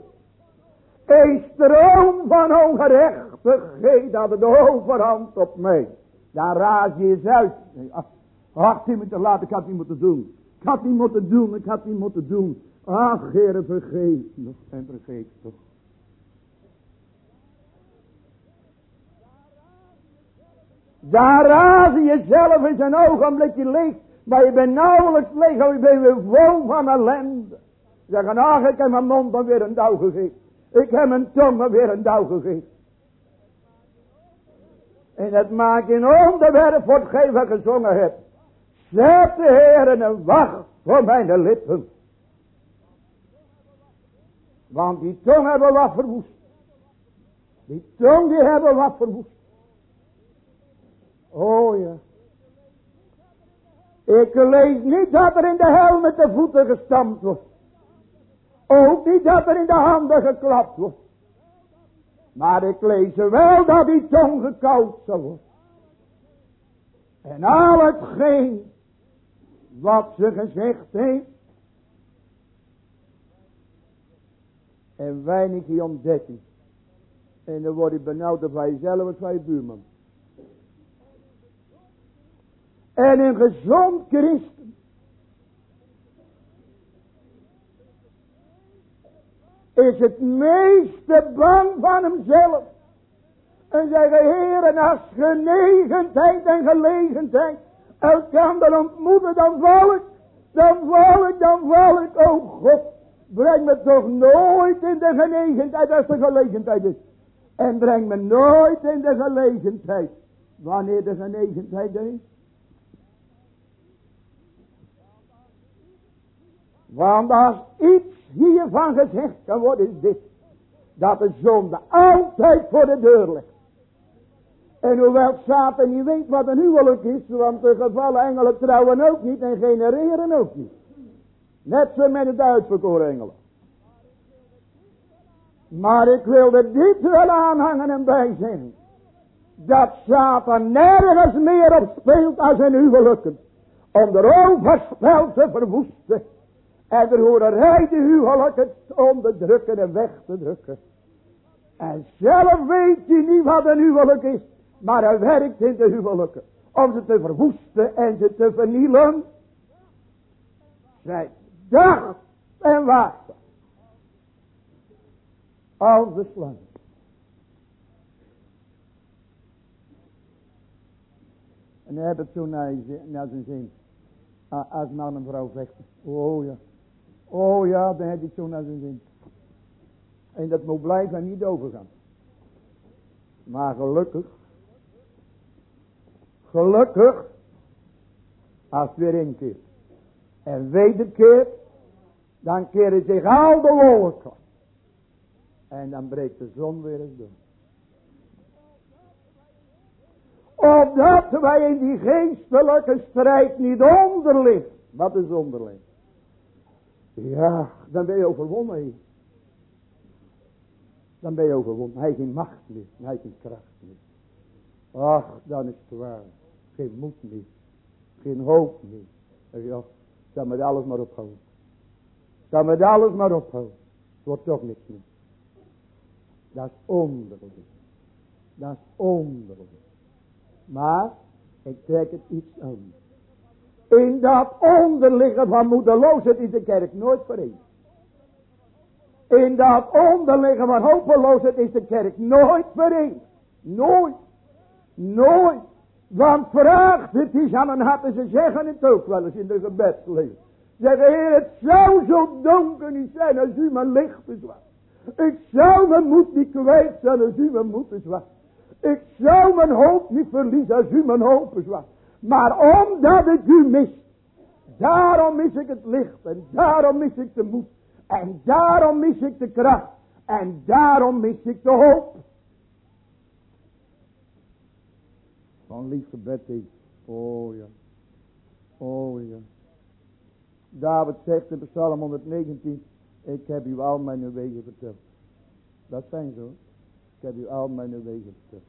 Een stroom van ongerechtigheid had de overhand op mij. Daar raas je eens uit. Ach, Tim, te laat, ik had niet moeten doen. Ik had niet moeten doen, ik had niet moeten doen. Ach, Heere, vergeet nog en vergeet toch. Daar je jezelf in zijn ogenblikje leeg. Maar je bent nauwelijks leeg, je bent weer vol van ellende. Zeggen, ach, ik heb mijn mond dan weer een dauw gegeven. Ik heb mijn tong weer een dauw gegeven. En het maakt een onderwerp voor hetgeen gezongen hebt. Zet de Heer een wacht voor mijn lippen. Want die tong hebben wat verwoest. Die tong die hebben wat verwoest. Oh ja. Ik lees niet dat er in de hel met de voeten gestampt wordt. Ook niet dat er in de handen geklapt wordt. Maar ik lees wel dat die tong gekoud zal worden. En al hetgeen wat ze gezegd heeft. En weinig die ontdekking. En dan word je benauwd van jezelf of buurman. En een gezond christen. Is het meeste bang van hemzelf. En zeggen, heren, als genegenheid en gelegenheid elkaar ontmoeten, dan val ik, dan val ik, dan val ik. Oh God, breng me toch nooit in de genegenheid als de gelegenheid is. En breng me nooit in de gelegenheid. Wanneer de genegenheid is. Want als iets hiervan gezegd kan worden is dit. Dat de zonde altijd voor de deur ligt. En hoewel Satan niet weet wat een huwelijk is, want de gevallen engelen trouwen ook niet en genereren ook niet. Net zo met de uitverkoren engelen. Maar ik wilde dit wel aanhangen en bijzeggen. Dat Satan nergens meer op speelt als een huwelijken. Om de overspel te verwoesten. En de huwelijken te onderdrukken en weg te drukken. En zelf weet je niet wat een huwelijk is. Maar hij werkt in de huwelijken. Om ze te verwoesten en ze te vernielen. Zij dacht en waakte. Als de slang. En hij heeft het zo naar, naar zijn zin. Als man en vrouw vechten. Oh ja. Oh ja, dan heb je het zo naar zijn zin. En dat moet blijven niet overgaan. Maar gelukkig Gelukkig, als het weer inkeert. En wederkeert, dan keren zich al de wolken. En dan breekt de zon weer eens door. Opdat wij in die geestelijke strijd niet onderliggen. Wat is onderling? Ja, dan ben je overwonnen. Dan ben je overwonnen. Hij heeft geen macht meer. Hij heeft geen kracht meer. Ach, dan is het waar. Geen moed meer. Geen hoop meer. Ja, dan met alles maar ophouden. Dan met alles maar ophouden. Het wordt toch niks meer. Dat is onderling. Dat is onderling. Maar, ik trek het iets aan. In dat onderliggen van moedeloosheid is de kerk nooit verenigd. In dat onderliggen van hopeloosheid is de kerk nooit verenigd. Nooit. Nooit. Want vraagt het is aan een hart en ze zeggen het ook wel eens in de gebedsleven. Zeggen, heer, het zou zo donker niet zijn als u mijn licht bezwaart. Ik zou mijn moed niet kwijt zijn als u mijn moed was. Ik zou mijn hoop niet verliezen als u mijn hoop was. Maar omdat ik u mis, daarom mis ik het licht en daarom mis ik de moed. En daarom mis ik de kracht. En daarom mis ik de hoop. Van lief gebed is. Oh ja. Oh ja. David zegt in Psalm 119. Ik heb u al mijn wegen verteld. Dat zijn zo. Ik heb u al mijn wegen verteld.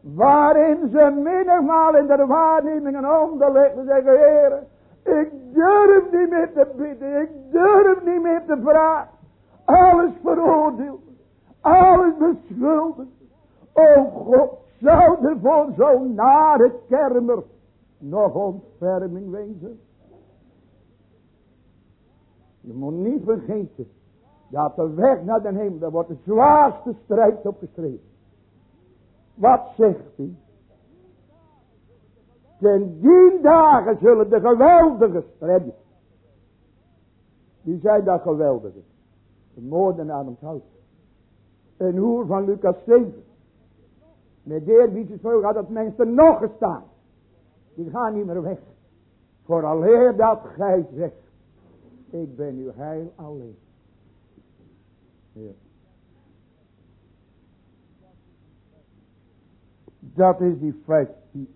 Waarin ze menigmaal in de waarnemingen onderleggen zeggen, heren, ik durf niet meer te bidden, ik durf niet meer te vragen. Alles veroordeeld, alles beschuldigd. O God, zou er voor zo'n nare kermer nog ontferming wezen? Je moet niet vergeten dat de weg naar de hemel, daar wordt de zwaarste strijd op gestreden. Wat zegt hij? Ten die dagen zullen de geweldige strijden. Wie zijn dat geweldige? De moordenaar onthoud. Een hoer van Lucas 7. Met de zo gaat dat mensen nog gestaan. Die gaan niet meer weg. Vooraleer dat gij zegt. Ik ben uw heil alleen. Ja. Dat is die 15,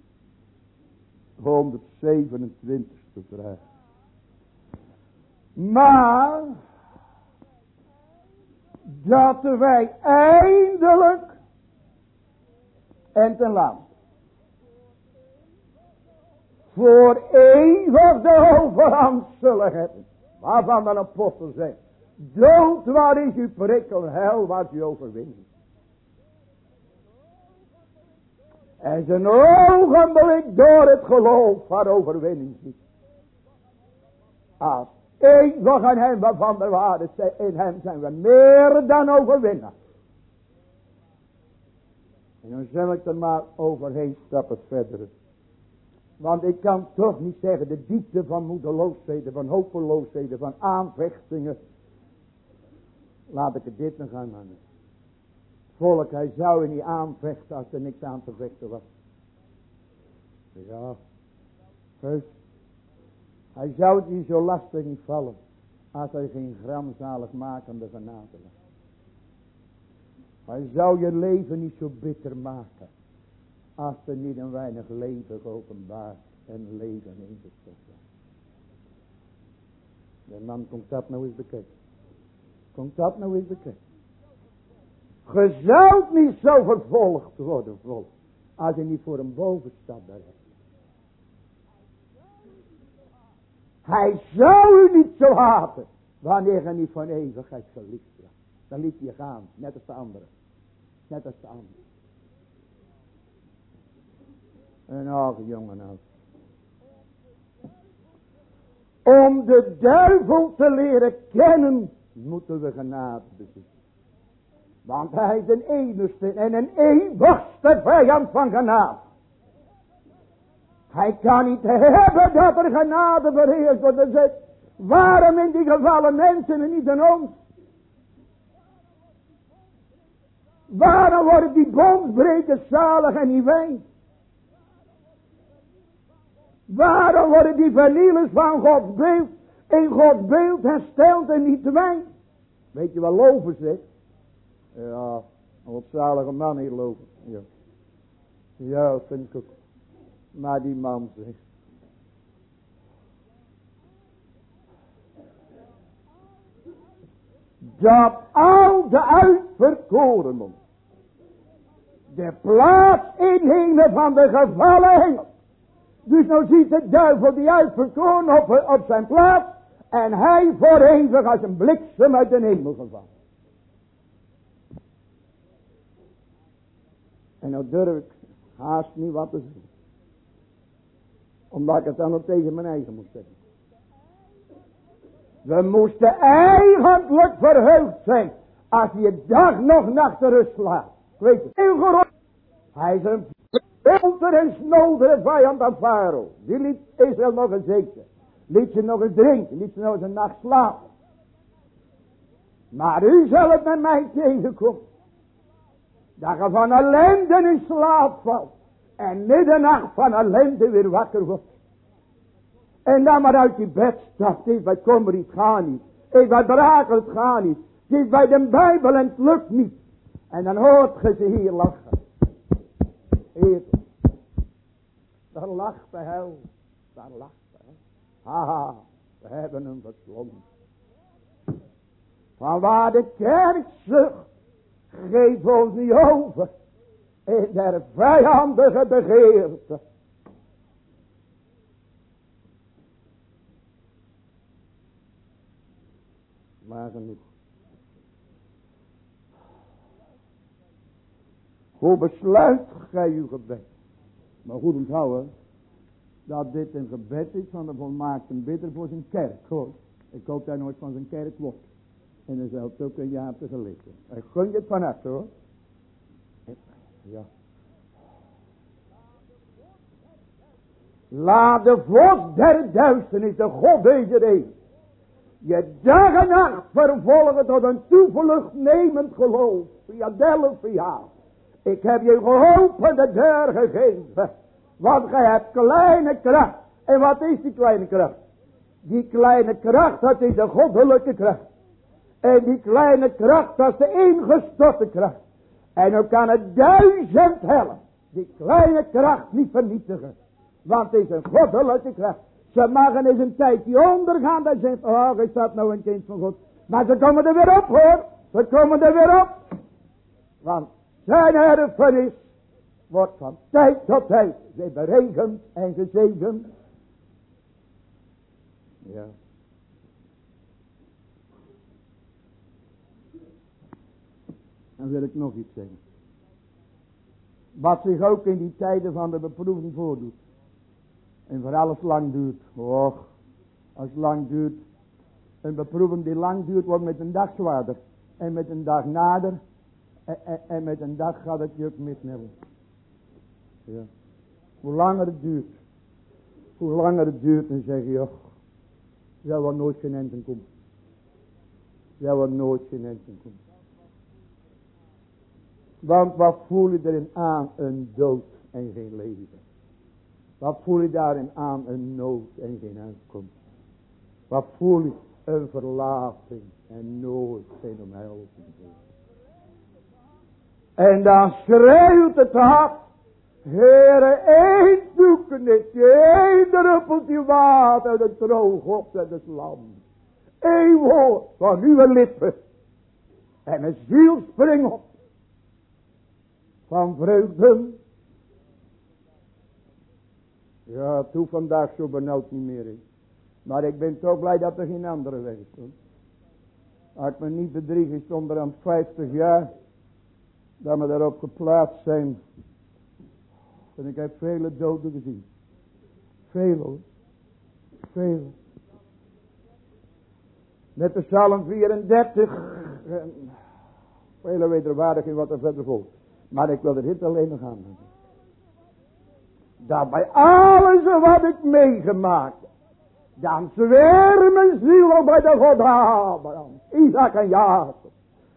127ste vraag. Maar dat wij eindelijk en ten laatste voor eeuwig de overhand zullen hebben. Waarvan de apostel zegt, dood waar is uw prikkel, hel is uw overwinning. En zijn ogenblik door het geloof van overwinning ziet. Als eeuwig aan hem waarvan de waarde in hem zijn we meer dan overwinnen. En dan zal ik er maar overheen stappen verder. Want ik kan toch niet zeggen de diepte van moedeloosheden, van hopeloosheden, van aanvechtingen. Laat ik het dit nog aan. Volk, hij zou er niet aanvechten als er niks aan te vechten was. Ja, heus. Hij zou het niet zo lastig niet vallen als hij geen gramzalig makende genade was. Hij zou je leven niet zo bitter maken als er niet een weinig leven geopenbaard en leven ingestort was. De man, komt dat nou eens bekijken. Komt dat nou eens bekijken. Je zou niet zo vervolgd worden, volk, als je niet voor een bovenstap daar hebt. Hij zou u niet zo haten, wanneer je niet van eeuwigheid geliefd was. Dan liet je gaan, net als de anderen. Net als de anderen. En ach, jongen nou. Om de duivel te leren kennen, moeten we genade bezitten. Want hij is een enigste en een eeuwigste vijand van genade. Hij kan niet hebben dat er genade beheerst wordt. Zegt, waarom in die gevallen mensen en niet in ons? Waarom worden die bondsbrekers zalig en niet wij? Waarom worden die vernielers van Gods beeld in Gods beeld hersteld en niet wij? Weet je wat loven zegt? Ja, wat zalige man hier lopen. Ja. ja, vind ik ook. Maar die man zegt. Dat al de uitverkorenen de plaats innemen van de gevallen. Dus nou ziet de duivel die uitverkoren op, op zijn plaats. En hij voor eeuwig als een bliksem uit de hemel gevallen. En nou durf ik haast niet wat te zeggen. Omdat ik het dan nog tegen mijn eigen moet zeggen. We moesten eigenlijk verheugd zijn. Als je dag nog nacht rust slaat. Weet je, hij is een groter en snodere vijand aan Faro. Die liet Israël nog eens eten. Liet ze nog eens drinken. Liet ze nog eens een nacht slapen. Maar u zal het met mij tegenkomen. Dat je van ellende in slaap valt. En middernacht van ellende weer wakker wordt. En dan maar uit die bed stapt. Dit bij kommer het gaat niet. Ik bij brakel het gaat niet. Dit bij de Bijbel en het lukt niet. En dan hoort je ze hier lachen. Hier. Daar lacht de hel. Daar lacht de. Haha. We hebben hem verslonden. Van waar de kerk zucht. Geef ons niet over. In der vijandige begeerte. Maar genoeg. Hoe besluit gij uw gebed? Maar goed onthouden dat dit een gebed is van de volmaakte bidder voor zijn kerk. Hoor. Ik hoop daar nooit van zijn kerk wordt. En dan het ook een jaar te geleden. Ik gun je het van hoor. Ja. Laat de vos der duisternis, de God deze een. Je dag en nacht vervolgen tot een toevlucht nemend geloof. Via Delphia. Ik heb je geholpen de deur gegeven. Want gij hebt kleine kracht. En wat is die kleine kracht? Die kleine kracht, dat is een goddelijke kracht. En die kleine kracht, dat is de ingestorte kracht. En dan kan het duizend hellen. Die kleine kracht niet vernietigen. Want het is een goddelijke kracht. Ze mogen eens een tijdje ondergaan. Dan zegt, oh, is dat nou een kind van God. Maar ze komen er weer op hoor. Ze komen er weer op. Want zijn erfenis wordt van tijd tot tijd weer beregend en gezegend. Ja. Dan wil ik nog iets zeggen. Wat zich ook in die tijden van de beproeving voordoet. En vooral als het lang duurt. Och, als het lang duurt. Een beproeving die lang duurt wordt met een dag zwaarder. En met een dag nader. En, met een dag gaat het ook misnemen. Ja. Hoe langer het duurt. Hoe langer het duurt dan zeg je. Och, zal er nooit geen eind komen. Zal er nooit geen eind komen. Want wat voel je erin aan? Een dood en geen leven. Wat voel je daarin aan? Een nood en geen uitkomst. Wat voel je? Een verlating en nooit geen omhelzing. En dan schreeuwt het hart. Heere, één zoekenis, één druppeltje water de droog op het land. Eén woord van uw lippen. En een ziel springt op. Van vreugden ja, het hoeft vandaag zo benauwd niet meer. Maar ik ben toch blij dat er geen andere weg is. Ik me niet bedrieg is onder aan 50 jaar. Dat we daarop geplaatst zijn. En ik heb vele doden gezien. Hoor. Veel. Met de Psalm 34. En vele wederwaardiging wat er verder volgt. Maar ik wil er dit alleen nog aan doen dat bij alles wat ik meegemaakt dan zweer mijn ziel bij de God Abraham, Isaac en Jacob.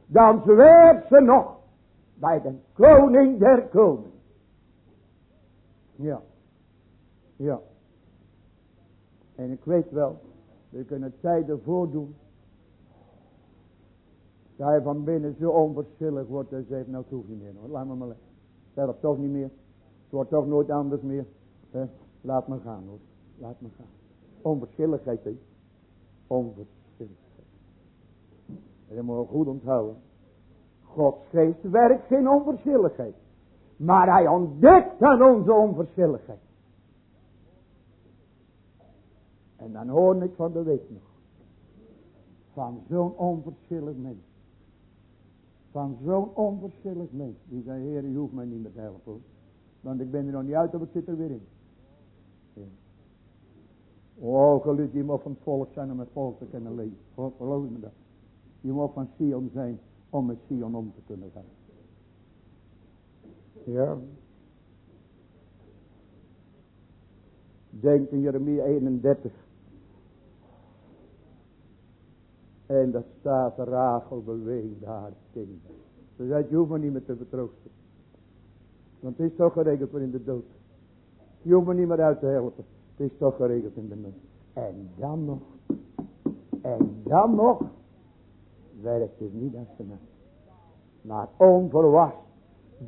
Dan zweert ze nog bij de koning der koning. Ja. Ja. En ik weet wel, we kunnen tijden voordoen. Dat hij van binnen zo onverschillig wordt en zegt, nou het niet meer hoor, laat me maar liggen. Zelf toch niet meer. Het wordt toch nooit anders meer. Laat me gaan hoor. Laat me gaan. Onverschilligheid is. Onverschilligheid. En dat moet goed onthouden. Gods geest werkt geen onverschilligheid. Maar hij ontdekt aan onze onverschilligheid. En dan hoor ik van de week nog. Van zo'n onverschillig mens. Van zo'n onverschillig mens. Die zei, Heer, je hoeft mij niet meer te helpen. Want ik ben er nog niet uit of ik zit er weer in. Ja. Oh, gelukkig, je moet van het volk zijn om het volk te kunnen leven. Geloof me dat. Je moet van Sion zijn om met Sion om te kunnen gaan. Ja. Denk in Jeremia 31. En dat staat Rachel beweegde haar kinderen. Ze zei, je hoeft niet meer te vertroosten. Want het is toch geregeld voor in de dood. Je hoeft niet meer uit te helpen. Het is toch geregeld in de nood. En dan nog. En dan nog. Werkt het niet als de nacht. Maar onverwacht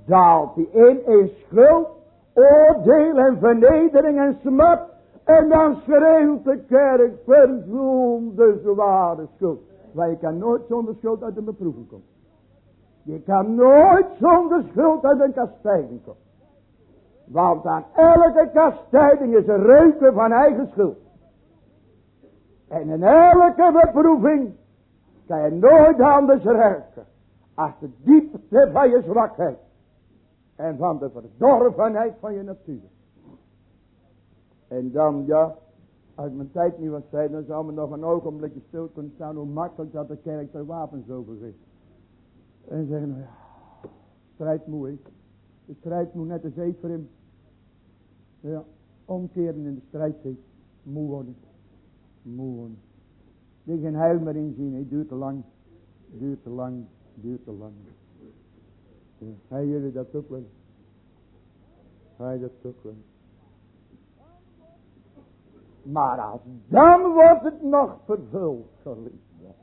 daalt hij in in schuld, oordeel en vernedering en smart. En dan schreeuwt de kerk, verzoen de zware schuld. Wij kan nooit zonder schuld uit een beproeving komen. Je kan nooit zonder schuld uit een kastijding komen. Want aan elke kastijding is een reuken van eigen schuld. En in elke beproeving je nooit anders ruiken. Als de diepte van je zwakheid. En van de verdorvenheid van je natuur. En dan ja. Als mijn tijd niet was zijn. Dan zou me nog een ogenblikje stil kunnen staan. Hoe makkelijk dat de kerk de wapens overgeeft. En zeggen nou ja. Strijd moe ik. De strijd moet net als Ephraim. Ja. Omkeren in de strijd. Moe worden. Moe worden. Er geen heil meer in zien. Het duurt te lang. Duurt te lang. Duurt te lang. Hij jullie dat ook wel? Hij dat ook wel? Maar als dan wordt het nog vervuld, geliefde.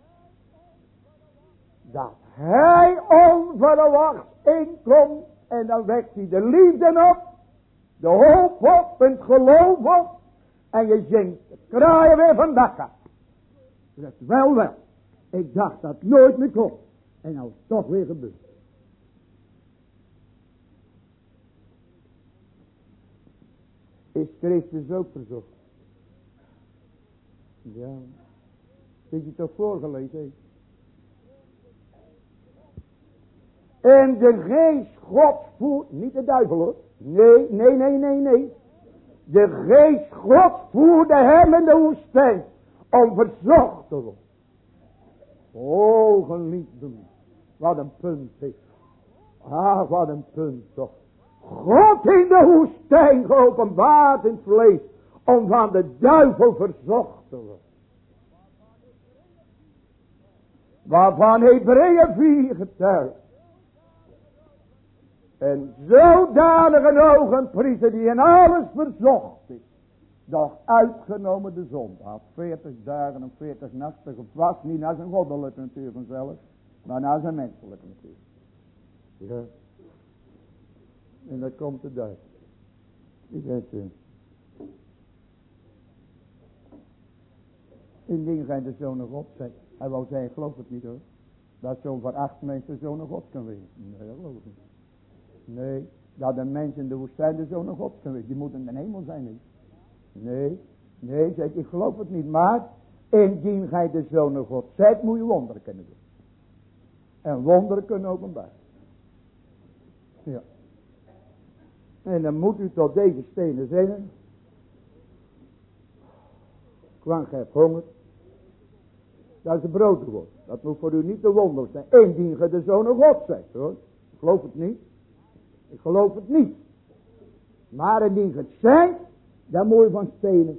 Dat hij onverwachts inkomt en dan wekt hij de liefde op, de hoop op, het geloof op en je zingt de kraaien weer van. Dat wel wel. Ik dacht dat nooit meer kon. En nou is het toch weer gebeurd. Is Christus ook verzocht? Ja. Is je toch voorgelezen? En de geest God voert, niet de duivel hoor. Nee, nee, nee, nee, nee. De geest God voerde hem in de woestijn om verzocht te worden. Oh, geliefde, wat een punt is. Ah, wat een punt toch. God in de woestijn geopenbaard in het vlees, om van de duivel verzocht te worden. Waarvan Hebreeën 4 getuigt. En zodanig een priester die in alles verzocht is. Doch uitgenomen de zonde. Had 40 dagen en 40 nachten gevast. Niet naar zijn goddelijke natuur vanzelf. Maar naar zijn menselijke natuur. Ja. En dan komt de duivel. Die zegt. Uh, Indien gij de zoon God. Hij wou zeggen, geloof het niet hoor. Dat zo'n veracht mens de zoon God kan wezen. Nee, dat geloof ik niet. Nee, dat een mens in de woestijn de zoon God kan wezen. Die moet in de hemel zijn niet. Nee, nee, zeg ik geloof het niet. Maar, indien gij de zoon God zijt, moet je wonderen kunnen doen. En wonderen kunnen openbaar. Ja. En dan moet u tot deze stenen zeggen. Kwam gij honger. Dat is een geworden. Dat moet voor u niet de wonder zijn. Indien gij de zoon God zijt hoor. Ik geloof het niet. Ik geloof het niet. Maar indien gij het zijt. Dan moet je van stenen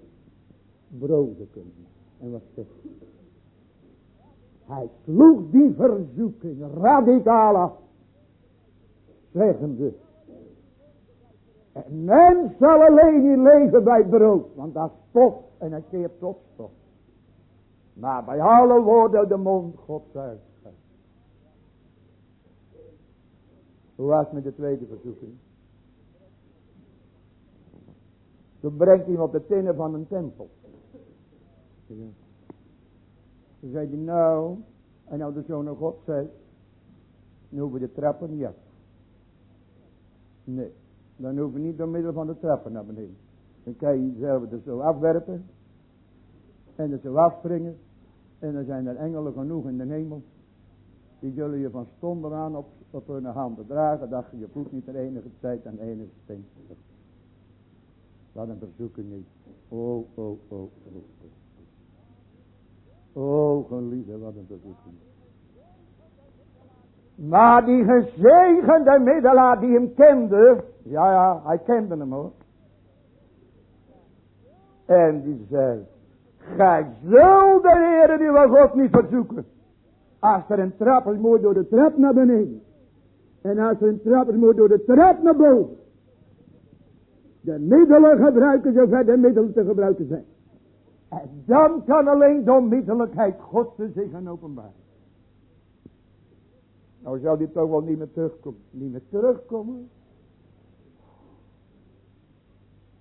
broden kunnen. En wat zegt hij? Hij sloeg die verzoeking radicaal af. Zeggende. En men zal alleen niet leven bij brood. Want dat is stof en hij keert tot stof. Maar bij alle woorden de mond Gods uit. Hoe was het met de tweede verzoeking? Toen brengt op de tinnen van een tempel. Toen zei hij nou, en nou de zoon God zei, nu hoeven de trappen af. Nee, dan hoeven we niet door middel van de trappen naar beneden. Dan kan je jezelf er zo afwerpen. En er zo afspringen. En er zijn er engelen genoeg in de hemel. Die zullen je van stonden aan op, op hun handen dragen. Dat je je voet niet de enige tijd aan de enige steen. Wat een verzoeking is. Oh, oh, oh, oh. Oh, oh geliefde, wat een verzoeking. Maar die gezegende middelaar die hem kende. Ja, ja, hij kende hem hoor. En die zei. Gij zult de Heer uw God niet verzoeken. Als er een trap is, moet door de trap naar beneden. En als er een trap is, moet door de trap naar boven. De middelen gebruiken zover de middelen te gebruiken zijn. En dan kan alleen de onmiddellijkheid God zich gaan openbaren. Nou zou die toch wel niet meer terugkomen. Niet meer terugkomen.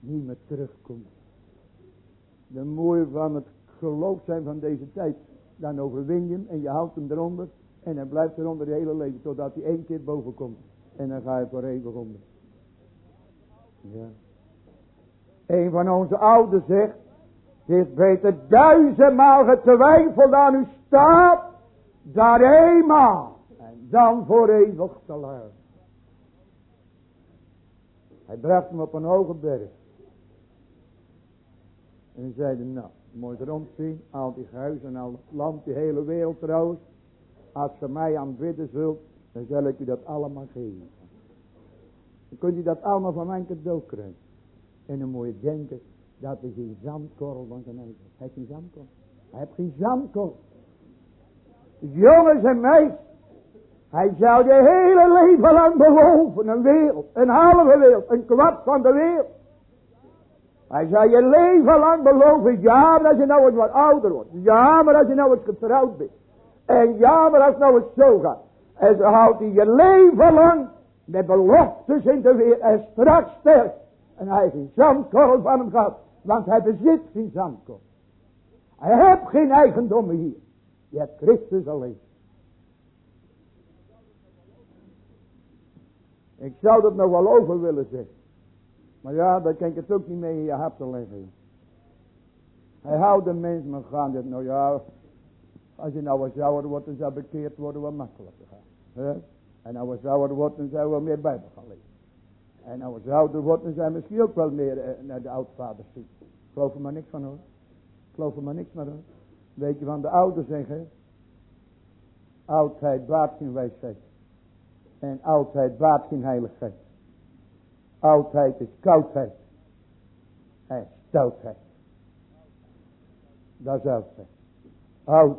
Niet meer terugkomen. De mooie van het geloof zijn van deze tijd. Dan overwin je hem en je houdt hem eronder. En hij blijft eronder je hele leven. Totdat hij één keer boven komt. En dan ga je voor eeuwig onder. Ja. Een van onze ouders zegt. Het is beter duizendmaal getwijfeld aan uw staat. Dan eenmaal. En dan voor eeuwig te luisteren. Hij bracht hem op een hoge berg. En zeide, nou, mooi rondzien, al die huizen en al het land, die hele wereld trouwens. Als je mij aanbidden zult, dan zal ik u dat allemaal geven. Dan kunt u dat allemaal van mijn cadeau krijgen. En dan moet je denken dat er geen zandkorrel van eigen. Hij heeft geen zandkorrel. Hij heeft geen zandkorrel. Jongens en meisjes. Hij zou de hele leven lang beloven. Een wereld. Een halve wereld. Een kwart van de wereld. Hij zou je leven lang beloven. Ja, maar als je nou eens wat ouder wordt. Ja, maar als je nou eens getrouwd bent. En ja, maar als nou eens zo gaat. En zo houdt hij je leven lang met beloftes in de wereld. En straks sterft. En hij heeft geen zandkorrel van hem gehad. Want hij bezit geen zandkorrel. Hij heeft geen eigendommen hier. Je hebt Christus alleen. Ik zou dat nog wel over willen zeggen. Maar ja, daar kan ik het ook niet mee in je hart te leggen. Hij houdt de mens maar gaan. Dit, nou ja, als je nou wat ouder wordt, dan zou bekeerd worden wat makkelijker gaan. He? En nou wat ouder wordt, dan zou we meer Bijbel gaan lezen. En nou wat ouder wordt, dan zijn we misschien ook wel meer eh, naar de oudvaders toe. Geloof er maar niks van hoor. Geloof er maar niks van hoor. Weet je van de ouders zeggen. Oudheid baat geen wijsheid. En oudheid baat geen heiligheid. Oudheid is koudheid. En stoutheid. Dat is oudheid. Oud,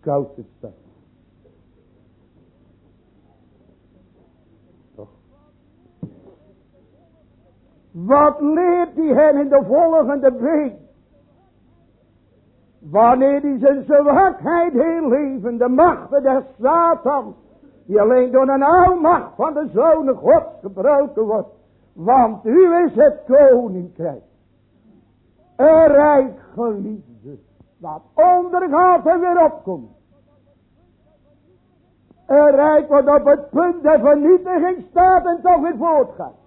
koud is stout. Toch? Wat leert hij hen in de volgende week? Wanneer hij zijn zwakheid heel leven, de machten des Satan, die alleen door een almacht van de Zoon Gods gebroken wordt. Want u is het koninkrijk. Een rijk geliefde. Wat ondergaat en weer opkomt. Een rijk wat op het punt der vernietiging staat en toch weer voortgaat.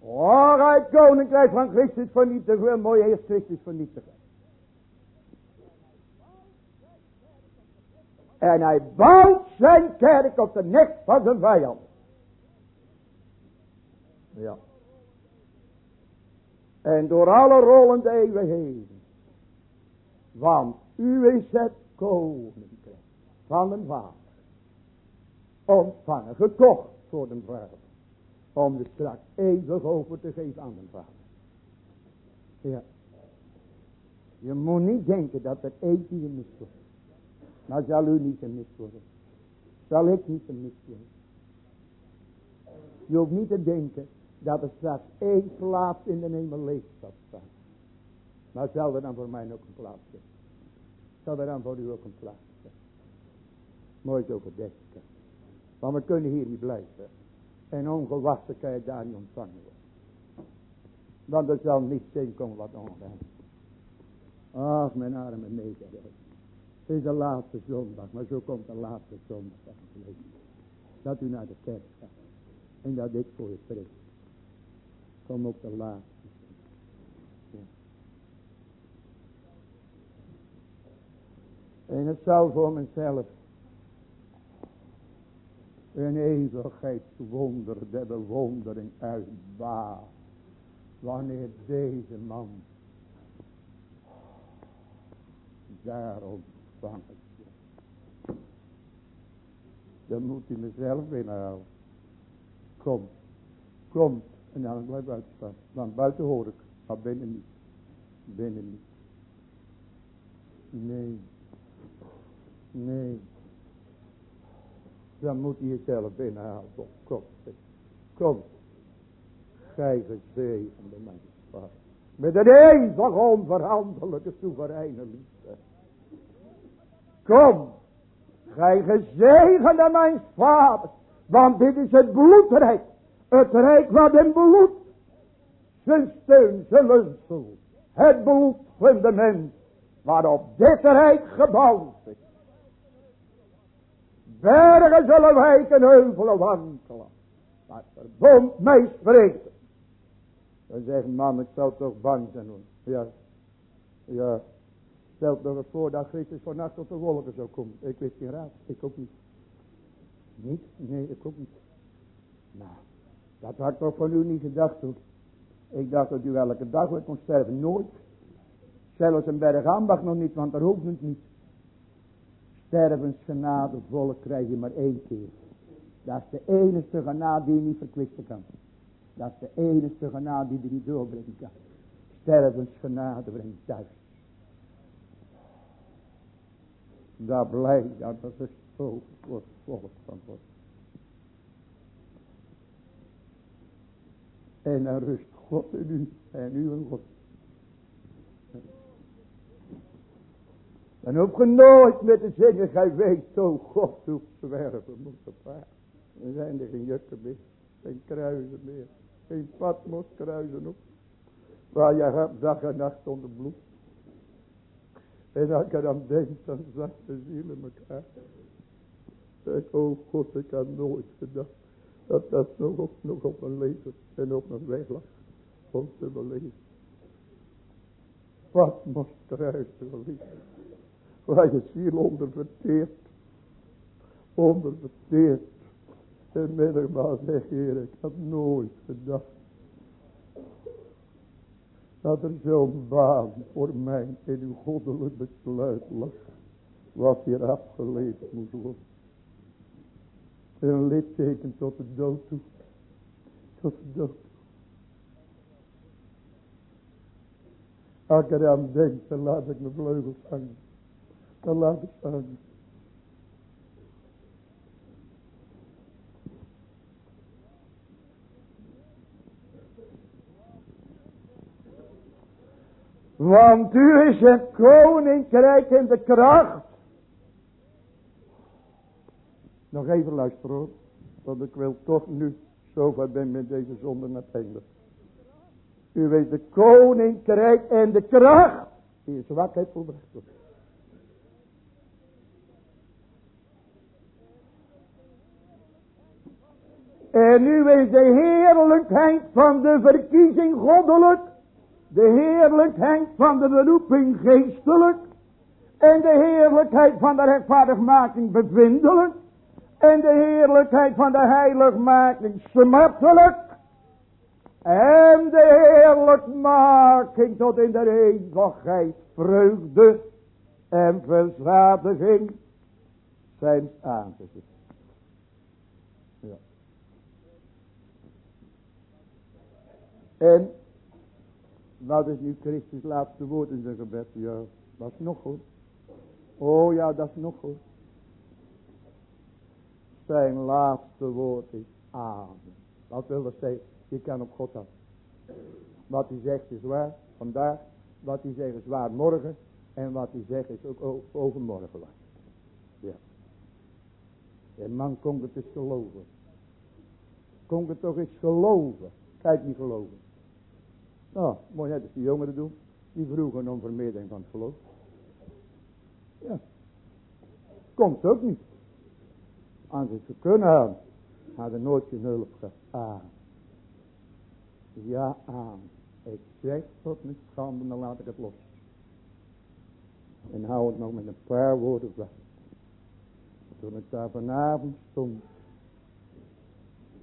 Oh, het koninkrijk van Christus vernietigen. Mooi eerst Christus vernietigen. En hij bouwt zijn kerk op de nek van zijn vijand. Ja. En door alle rollende eeuwigheden. Want u is het koninkrijk van een vader. Ontvangen, gekocht voor de vader. Om de straks eeuwig over te geven aan de vader. Ja. Je moet niet denken dat er eentje gemist wordt. Maar zal u niet gemist worden. Zal ik niet gemist worden. Je hoeft niet te denken dat er straks één plaats in de hemel leeg zal staan. Maar zal er dan voor mij ook een plaats zijn? Zal er dan voor u ook een plaats zijn? Mooi zo verdenken. Want we kunnen hier niet blijven. En ongewassen kan je daar niet ontvangen worden. Want er zal niet zijn komen wat onrein. Ach, mijn arme nederig. Het is de laatste zondag, maar zo komt de laatste zondag. Dat u naar de kerk gaat. En dat ik voor spreek kom ook de laatste. En het zou voor mezelf een eeuwigheidswonder de bewondering uitbaat. Wanneer deze man daar ontvangen Dan moet hij mezelf inhouden. Kom, kom en dan blijf buiten staan. Want buiten hoor ik, maar binnen niet. binnen niet. Nee. Nee. Dan moet je jezelf binnenhalen. Kom, kom. Gij gezegende vader. Met een eeuwig onverhandelijke soevereine liefde. Kom. Gij gezegende mijn vader. Want dit is het bloedrijk. Het rijk wat in bloed. Zijn steun, zijn lunsel. Het bloedfundament. Waarop dit rijk gebouwd. Bergen zullen wijken, heuvelen wankelen. Maar verbond mij spreekt. Dan zegt man, ik zou toch bang zijn hoor. Ja. Ja. Stel nog eens voor dat Christus vannacht op de wolken zou komen. Ik wist geen raad. Ik ook niet. Niet? Nee, ik ook niet. Nou, dat had ik toch van u niet gedacht toen. Ik dacht dat u elke dag weer kon sterven. Nooit. Zelfs een berg aanbach nog niet, want daar hoeft het niet. Stervensgenadevolle krijg je maar één keer. Dat is de enige genade die je niet verkwisten kan. Dat is de enige genade die je niet doorbrengen kan. Stervensgenade brengt thuis. Daar blijkt dat er gesproken wordt volk van wordt. En dan rust God in u en u en God. En hoef je nooit met te zingen, gij weet zo God doet zwerven moet op paard. Er zijn er geen jukken meer, geen kruisen meer, geen patmos kruisen op. Waar je hebt dag en nacht onder bloed. En als je dan denkt, dan zakt de ziel in elkaar. Zeg, oh God, ik had nooit gedacht dat dat nog op, nog op mijn leven en op mijn weg lag. Om te beleven. Wat moest kruisen, liefde waar je ziel onder verteert. Onder verteert. En menigmaal zeg Heer, ik had nooit gedacht. Dat er zo'n baan voor mij in uw goddelijk besluit lag. Wat hier afgeleefd moet worden. Een litteken tot de dood toe. Tot de dood Als ik eraan denk, dan laat ik mijn vleugels hangen dan laat. Want u is het koninkrijk in de kracht. Nog even luisteren Want ik wil toch nu zover ben met deze zonde einde. U weet de koninkrijk en de kracht. Die is zwakheid volbracht. En nu is de heerlijkheid van de verkiezing goddelijk. De heerlijkheid van de beroeping geestelijk. En de heerlijkheid van de rechtvaardigmaking bevindelijk. En de heerlijkheid van de heiligmaking smartelijk. En de heerlijkmaking tot in de eeuwigheid vreugde en verzadiging zijn aangezicht. En wat is nu Christus laatste woord in zijn gebed? Ja, dat is nog goed. Oh ja, dat is nog goed. Zijn laatste woord is amen. Wat wil dat zeggen? Je kan op God af. Wat hij zegt is waar vandaag. Wat hij zegt is waar morgen. En wat hij zegt is ook overmorgen waar. Ja. En man kon het eens geloven. Kon het toch eens geloven. Kijk niet geloven. Nou, mooi net als die jongeren doen. Die vroegen om vermeerdering van het geloof. Ja. Komt ook niet. Als ze kunnen hebben, hadden nooit geen hulp gehad. Ja, aan. Ik zeg tot mijn schande, dan laat ik het los. En hou het nog met een paar woorden vast. Toen ik daar vanavond stond.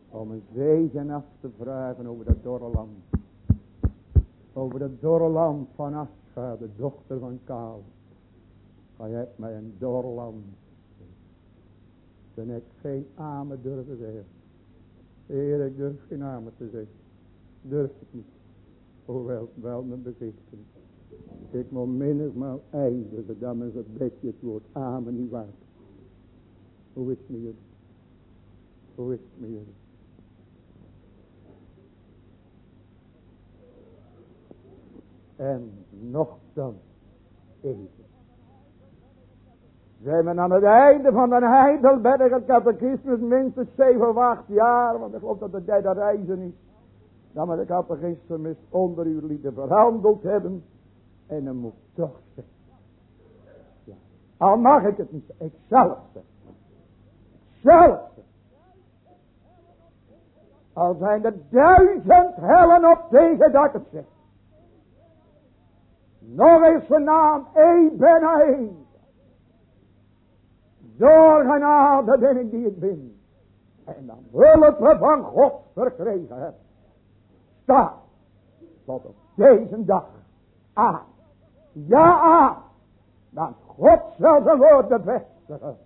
Om een zegen af te vragen over dat dorre land over het dorre land van Ascha, de dochter van Kaal. Hij hebt mij een dorre land. Toen ik geen amen durven zeggen. Heer, ik durf geen amen te zeggen. Durf ik niet. Hoewel, wel mijn bezichten. Ik moet menigmaal eindigen dat mijn gebedje het woord amen niet waard. Hoe is het met? Hoe is het met? En dan even. Zijn we aan het einde van de Heidelberger catechismus minstens 7 of 8 jaar, want ik geloof dat de derde reizen is, dat we de catechismus onder uw lieden verhandeld hebben. En dan moet toch zeggen. Ja. Al mag ik het niet, ik zal het zeggen. Zelf. Al zijn er duizend hellen op tegen dat het zeg. Nog eens de naam, één. Door genade ben ik die ik ben. En dan hulp van God verkregen heb. Sta tot op deze dag aan. Ja aan. Dat God zal zijn woord bevestigen.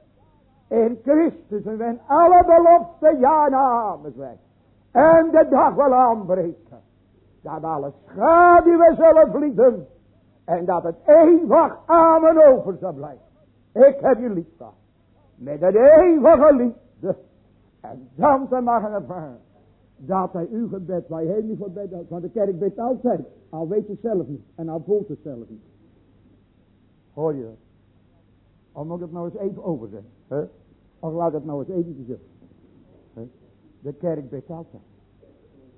In Christus en wen alle beloften ja en amen zijn. En de dag wil aanbreken. Dat alle schaduwen zullen vliegen. En dat het eeuwig amen over zal blijven. Ik heb je lief gehad. Met een eeuwige liefde. En dan te mogen ervaren. Dat hij uw gebed, waar je niet voor bed Want de kerk bidt altijd. Al weet je zelf niet. En al voelt het zelf niet. Hoor je dat? Al moet ik het nou eens even overzetten. Of laat het nou eens even zeggen. De kerk bidt altijd.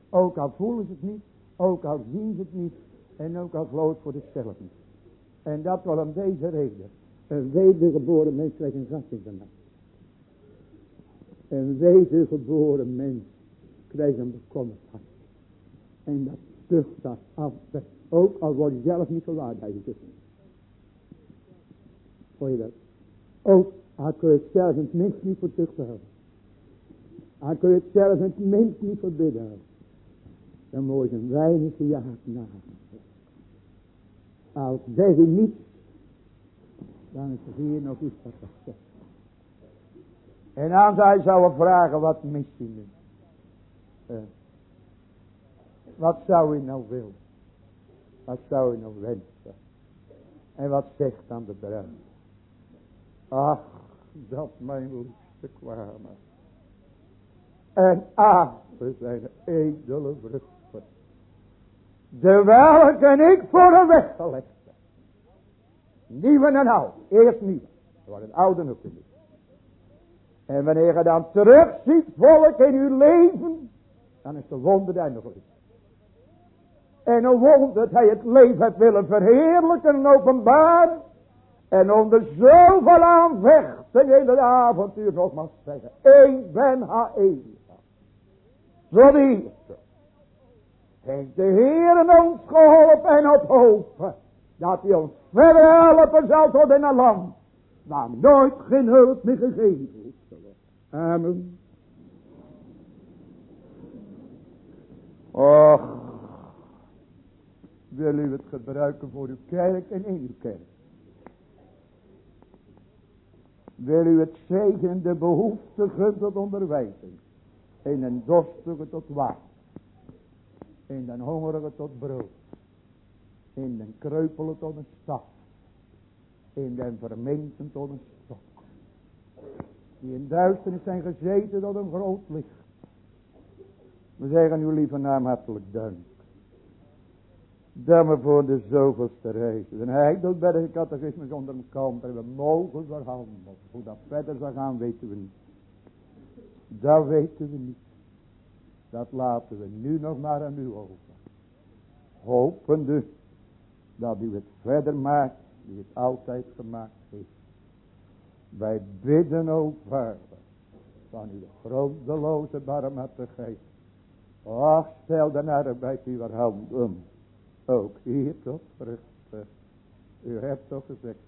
Ook al voelen ze het niet. Ook al zien ze het niet. En ook al geloof voor zichzelf. En dat wel om deze reden. Een wedergeboren mens krijgt een gat in zijn nacht. Een wedergeboren mens krijgt een bekommerd hart. En dat stucht dat af. Ook al word je zelf niet verwaardigd. Hoor je dat? Ook al kun je het zelf het minst niet voor terug houden. Al kun je het zelf het minst niet voor bidden. Dan moet je een weinig gejaagd na. Als zeg je niets, dan is er hier nog iets wat. En als hij zou vragen, wat mist hij nu? Uh, wat zou hij nou willen? Wat zou hij nou wensen? En wat zegt dan de bruid? Ach, dat mijn liefste kwamen. En we zijn edele vruchten. De welke ik voor de weg gelegd heb. Nieuwe en oud. Eerst nieuw. Dat het oude nog. En wanneer je dan terugziet volk in uw leven. Dan is de wonder eindig En een wonder dat hij het leven heeft willen verheerlijken en openbaren. En onder zoveel aanvechtingen in het avontuur nogmaals zeggen. Ik ben Eva. Zo die heeft de Heer ons geholpen en op hopen. Dat hij ons verder helpen zal tot in een land. Waar nooit geen hulp meer gegeven is. Amen. Och. Wil u het gebruiken voor uw kerk en in uw kerk. Wil u het de behoeftige tot onderwijzing. In een dorstige tot water. In den hongerige tot brood. In den kreupelen tot een staf. In den verminten tot een stok. Die in duisternis zijn gezeten tot een groot licht. We zeggen uw lieve naam hartelijk dank. Dat we voor de zoveelste reis. En hij doet bij de catechismus onder een. En we mogen verhandelen. Hoe dat verder zal gaan weten we niet. Dat weten we niet. Dat laten we nu nog maar aan u over. Hopende dat u het verder maakt. Die het altijd gemaakt heeft. Wij bidden ook vader. Van uw grooteloze barmhartigheid. Ach stel de arbeid uw handen ook hier tot vruchten. U hebt toch gezegd,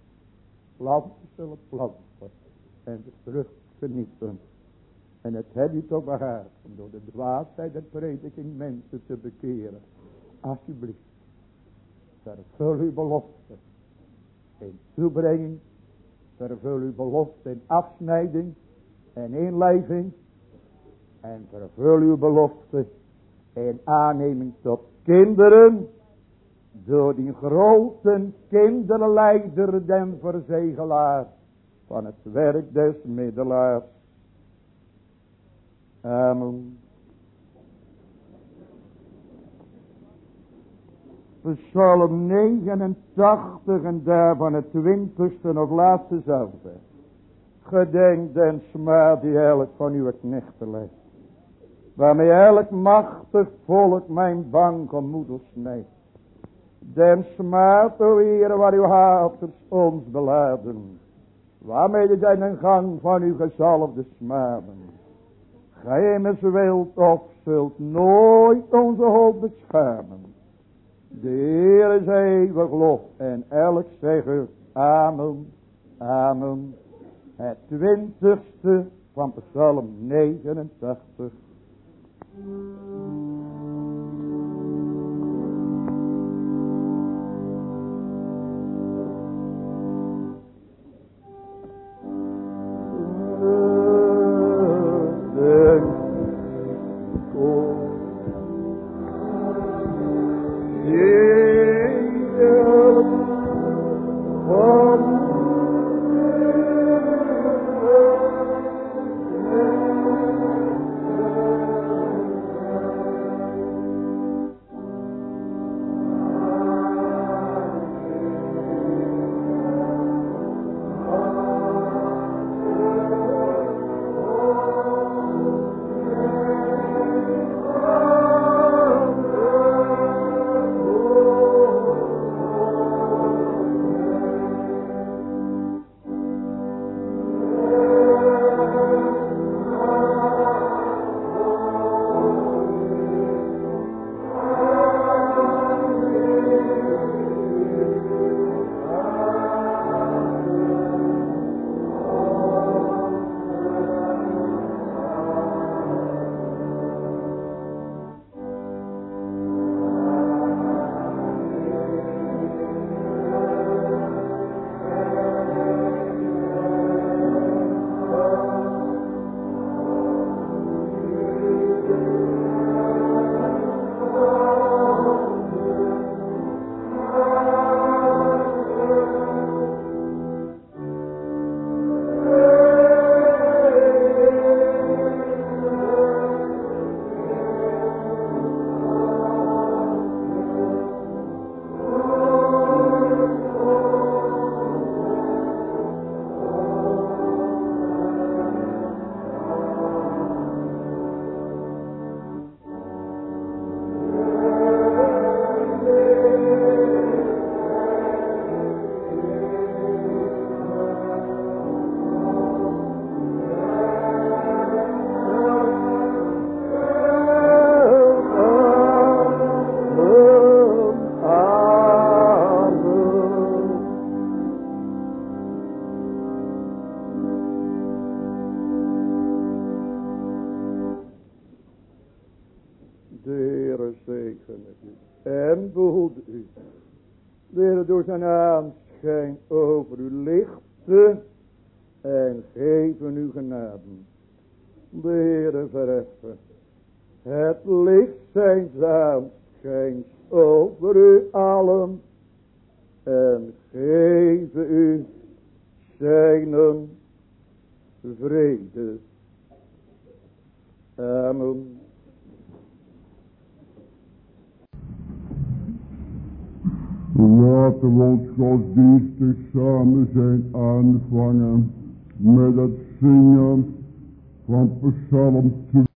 planten zullen planten en de vrucht genieten. En het heb u toch behaard om door de dwaasheid der prediking mensen te bekeren. Alsjeblieft, vervul uw belofte in toebrenging, vervul uw belofte in afsnijding en inlijving en vervul uw belofte in aanneming tot kinderen door die grote kinderleider den verzegelaar van het werk des middelaars. Amen. Psalm 89 en daarvan het twintigste of laatste zelfde. Gedenk den smaad die elk van uw knechten legt. Waarmee elk machtig volk mijn bank om moedel. Den smaad, o Heer, waar uw haters ons beladen. Waarmee de zijn gang van uw gezalfde smaden. Gij immers wilt of zult nooit onze hoop beschermen. De Heer is eeuwig lof en elk zegt Amen, Amen. Het twintigste van Psalm 89. Senhor, vamos shalom to.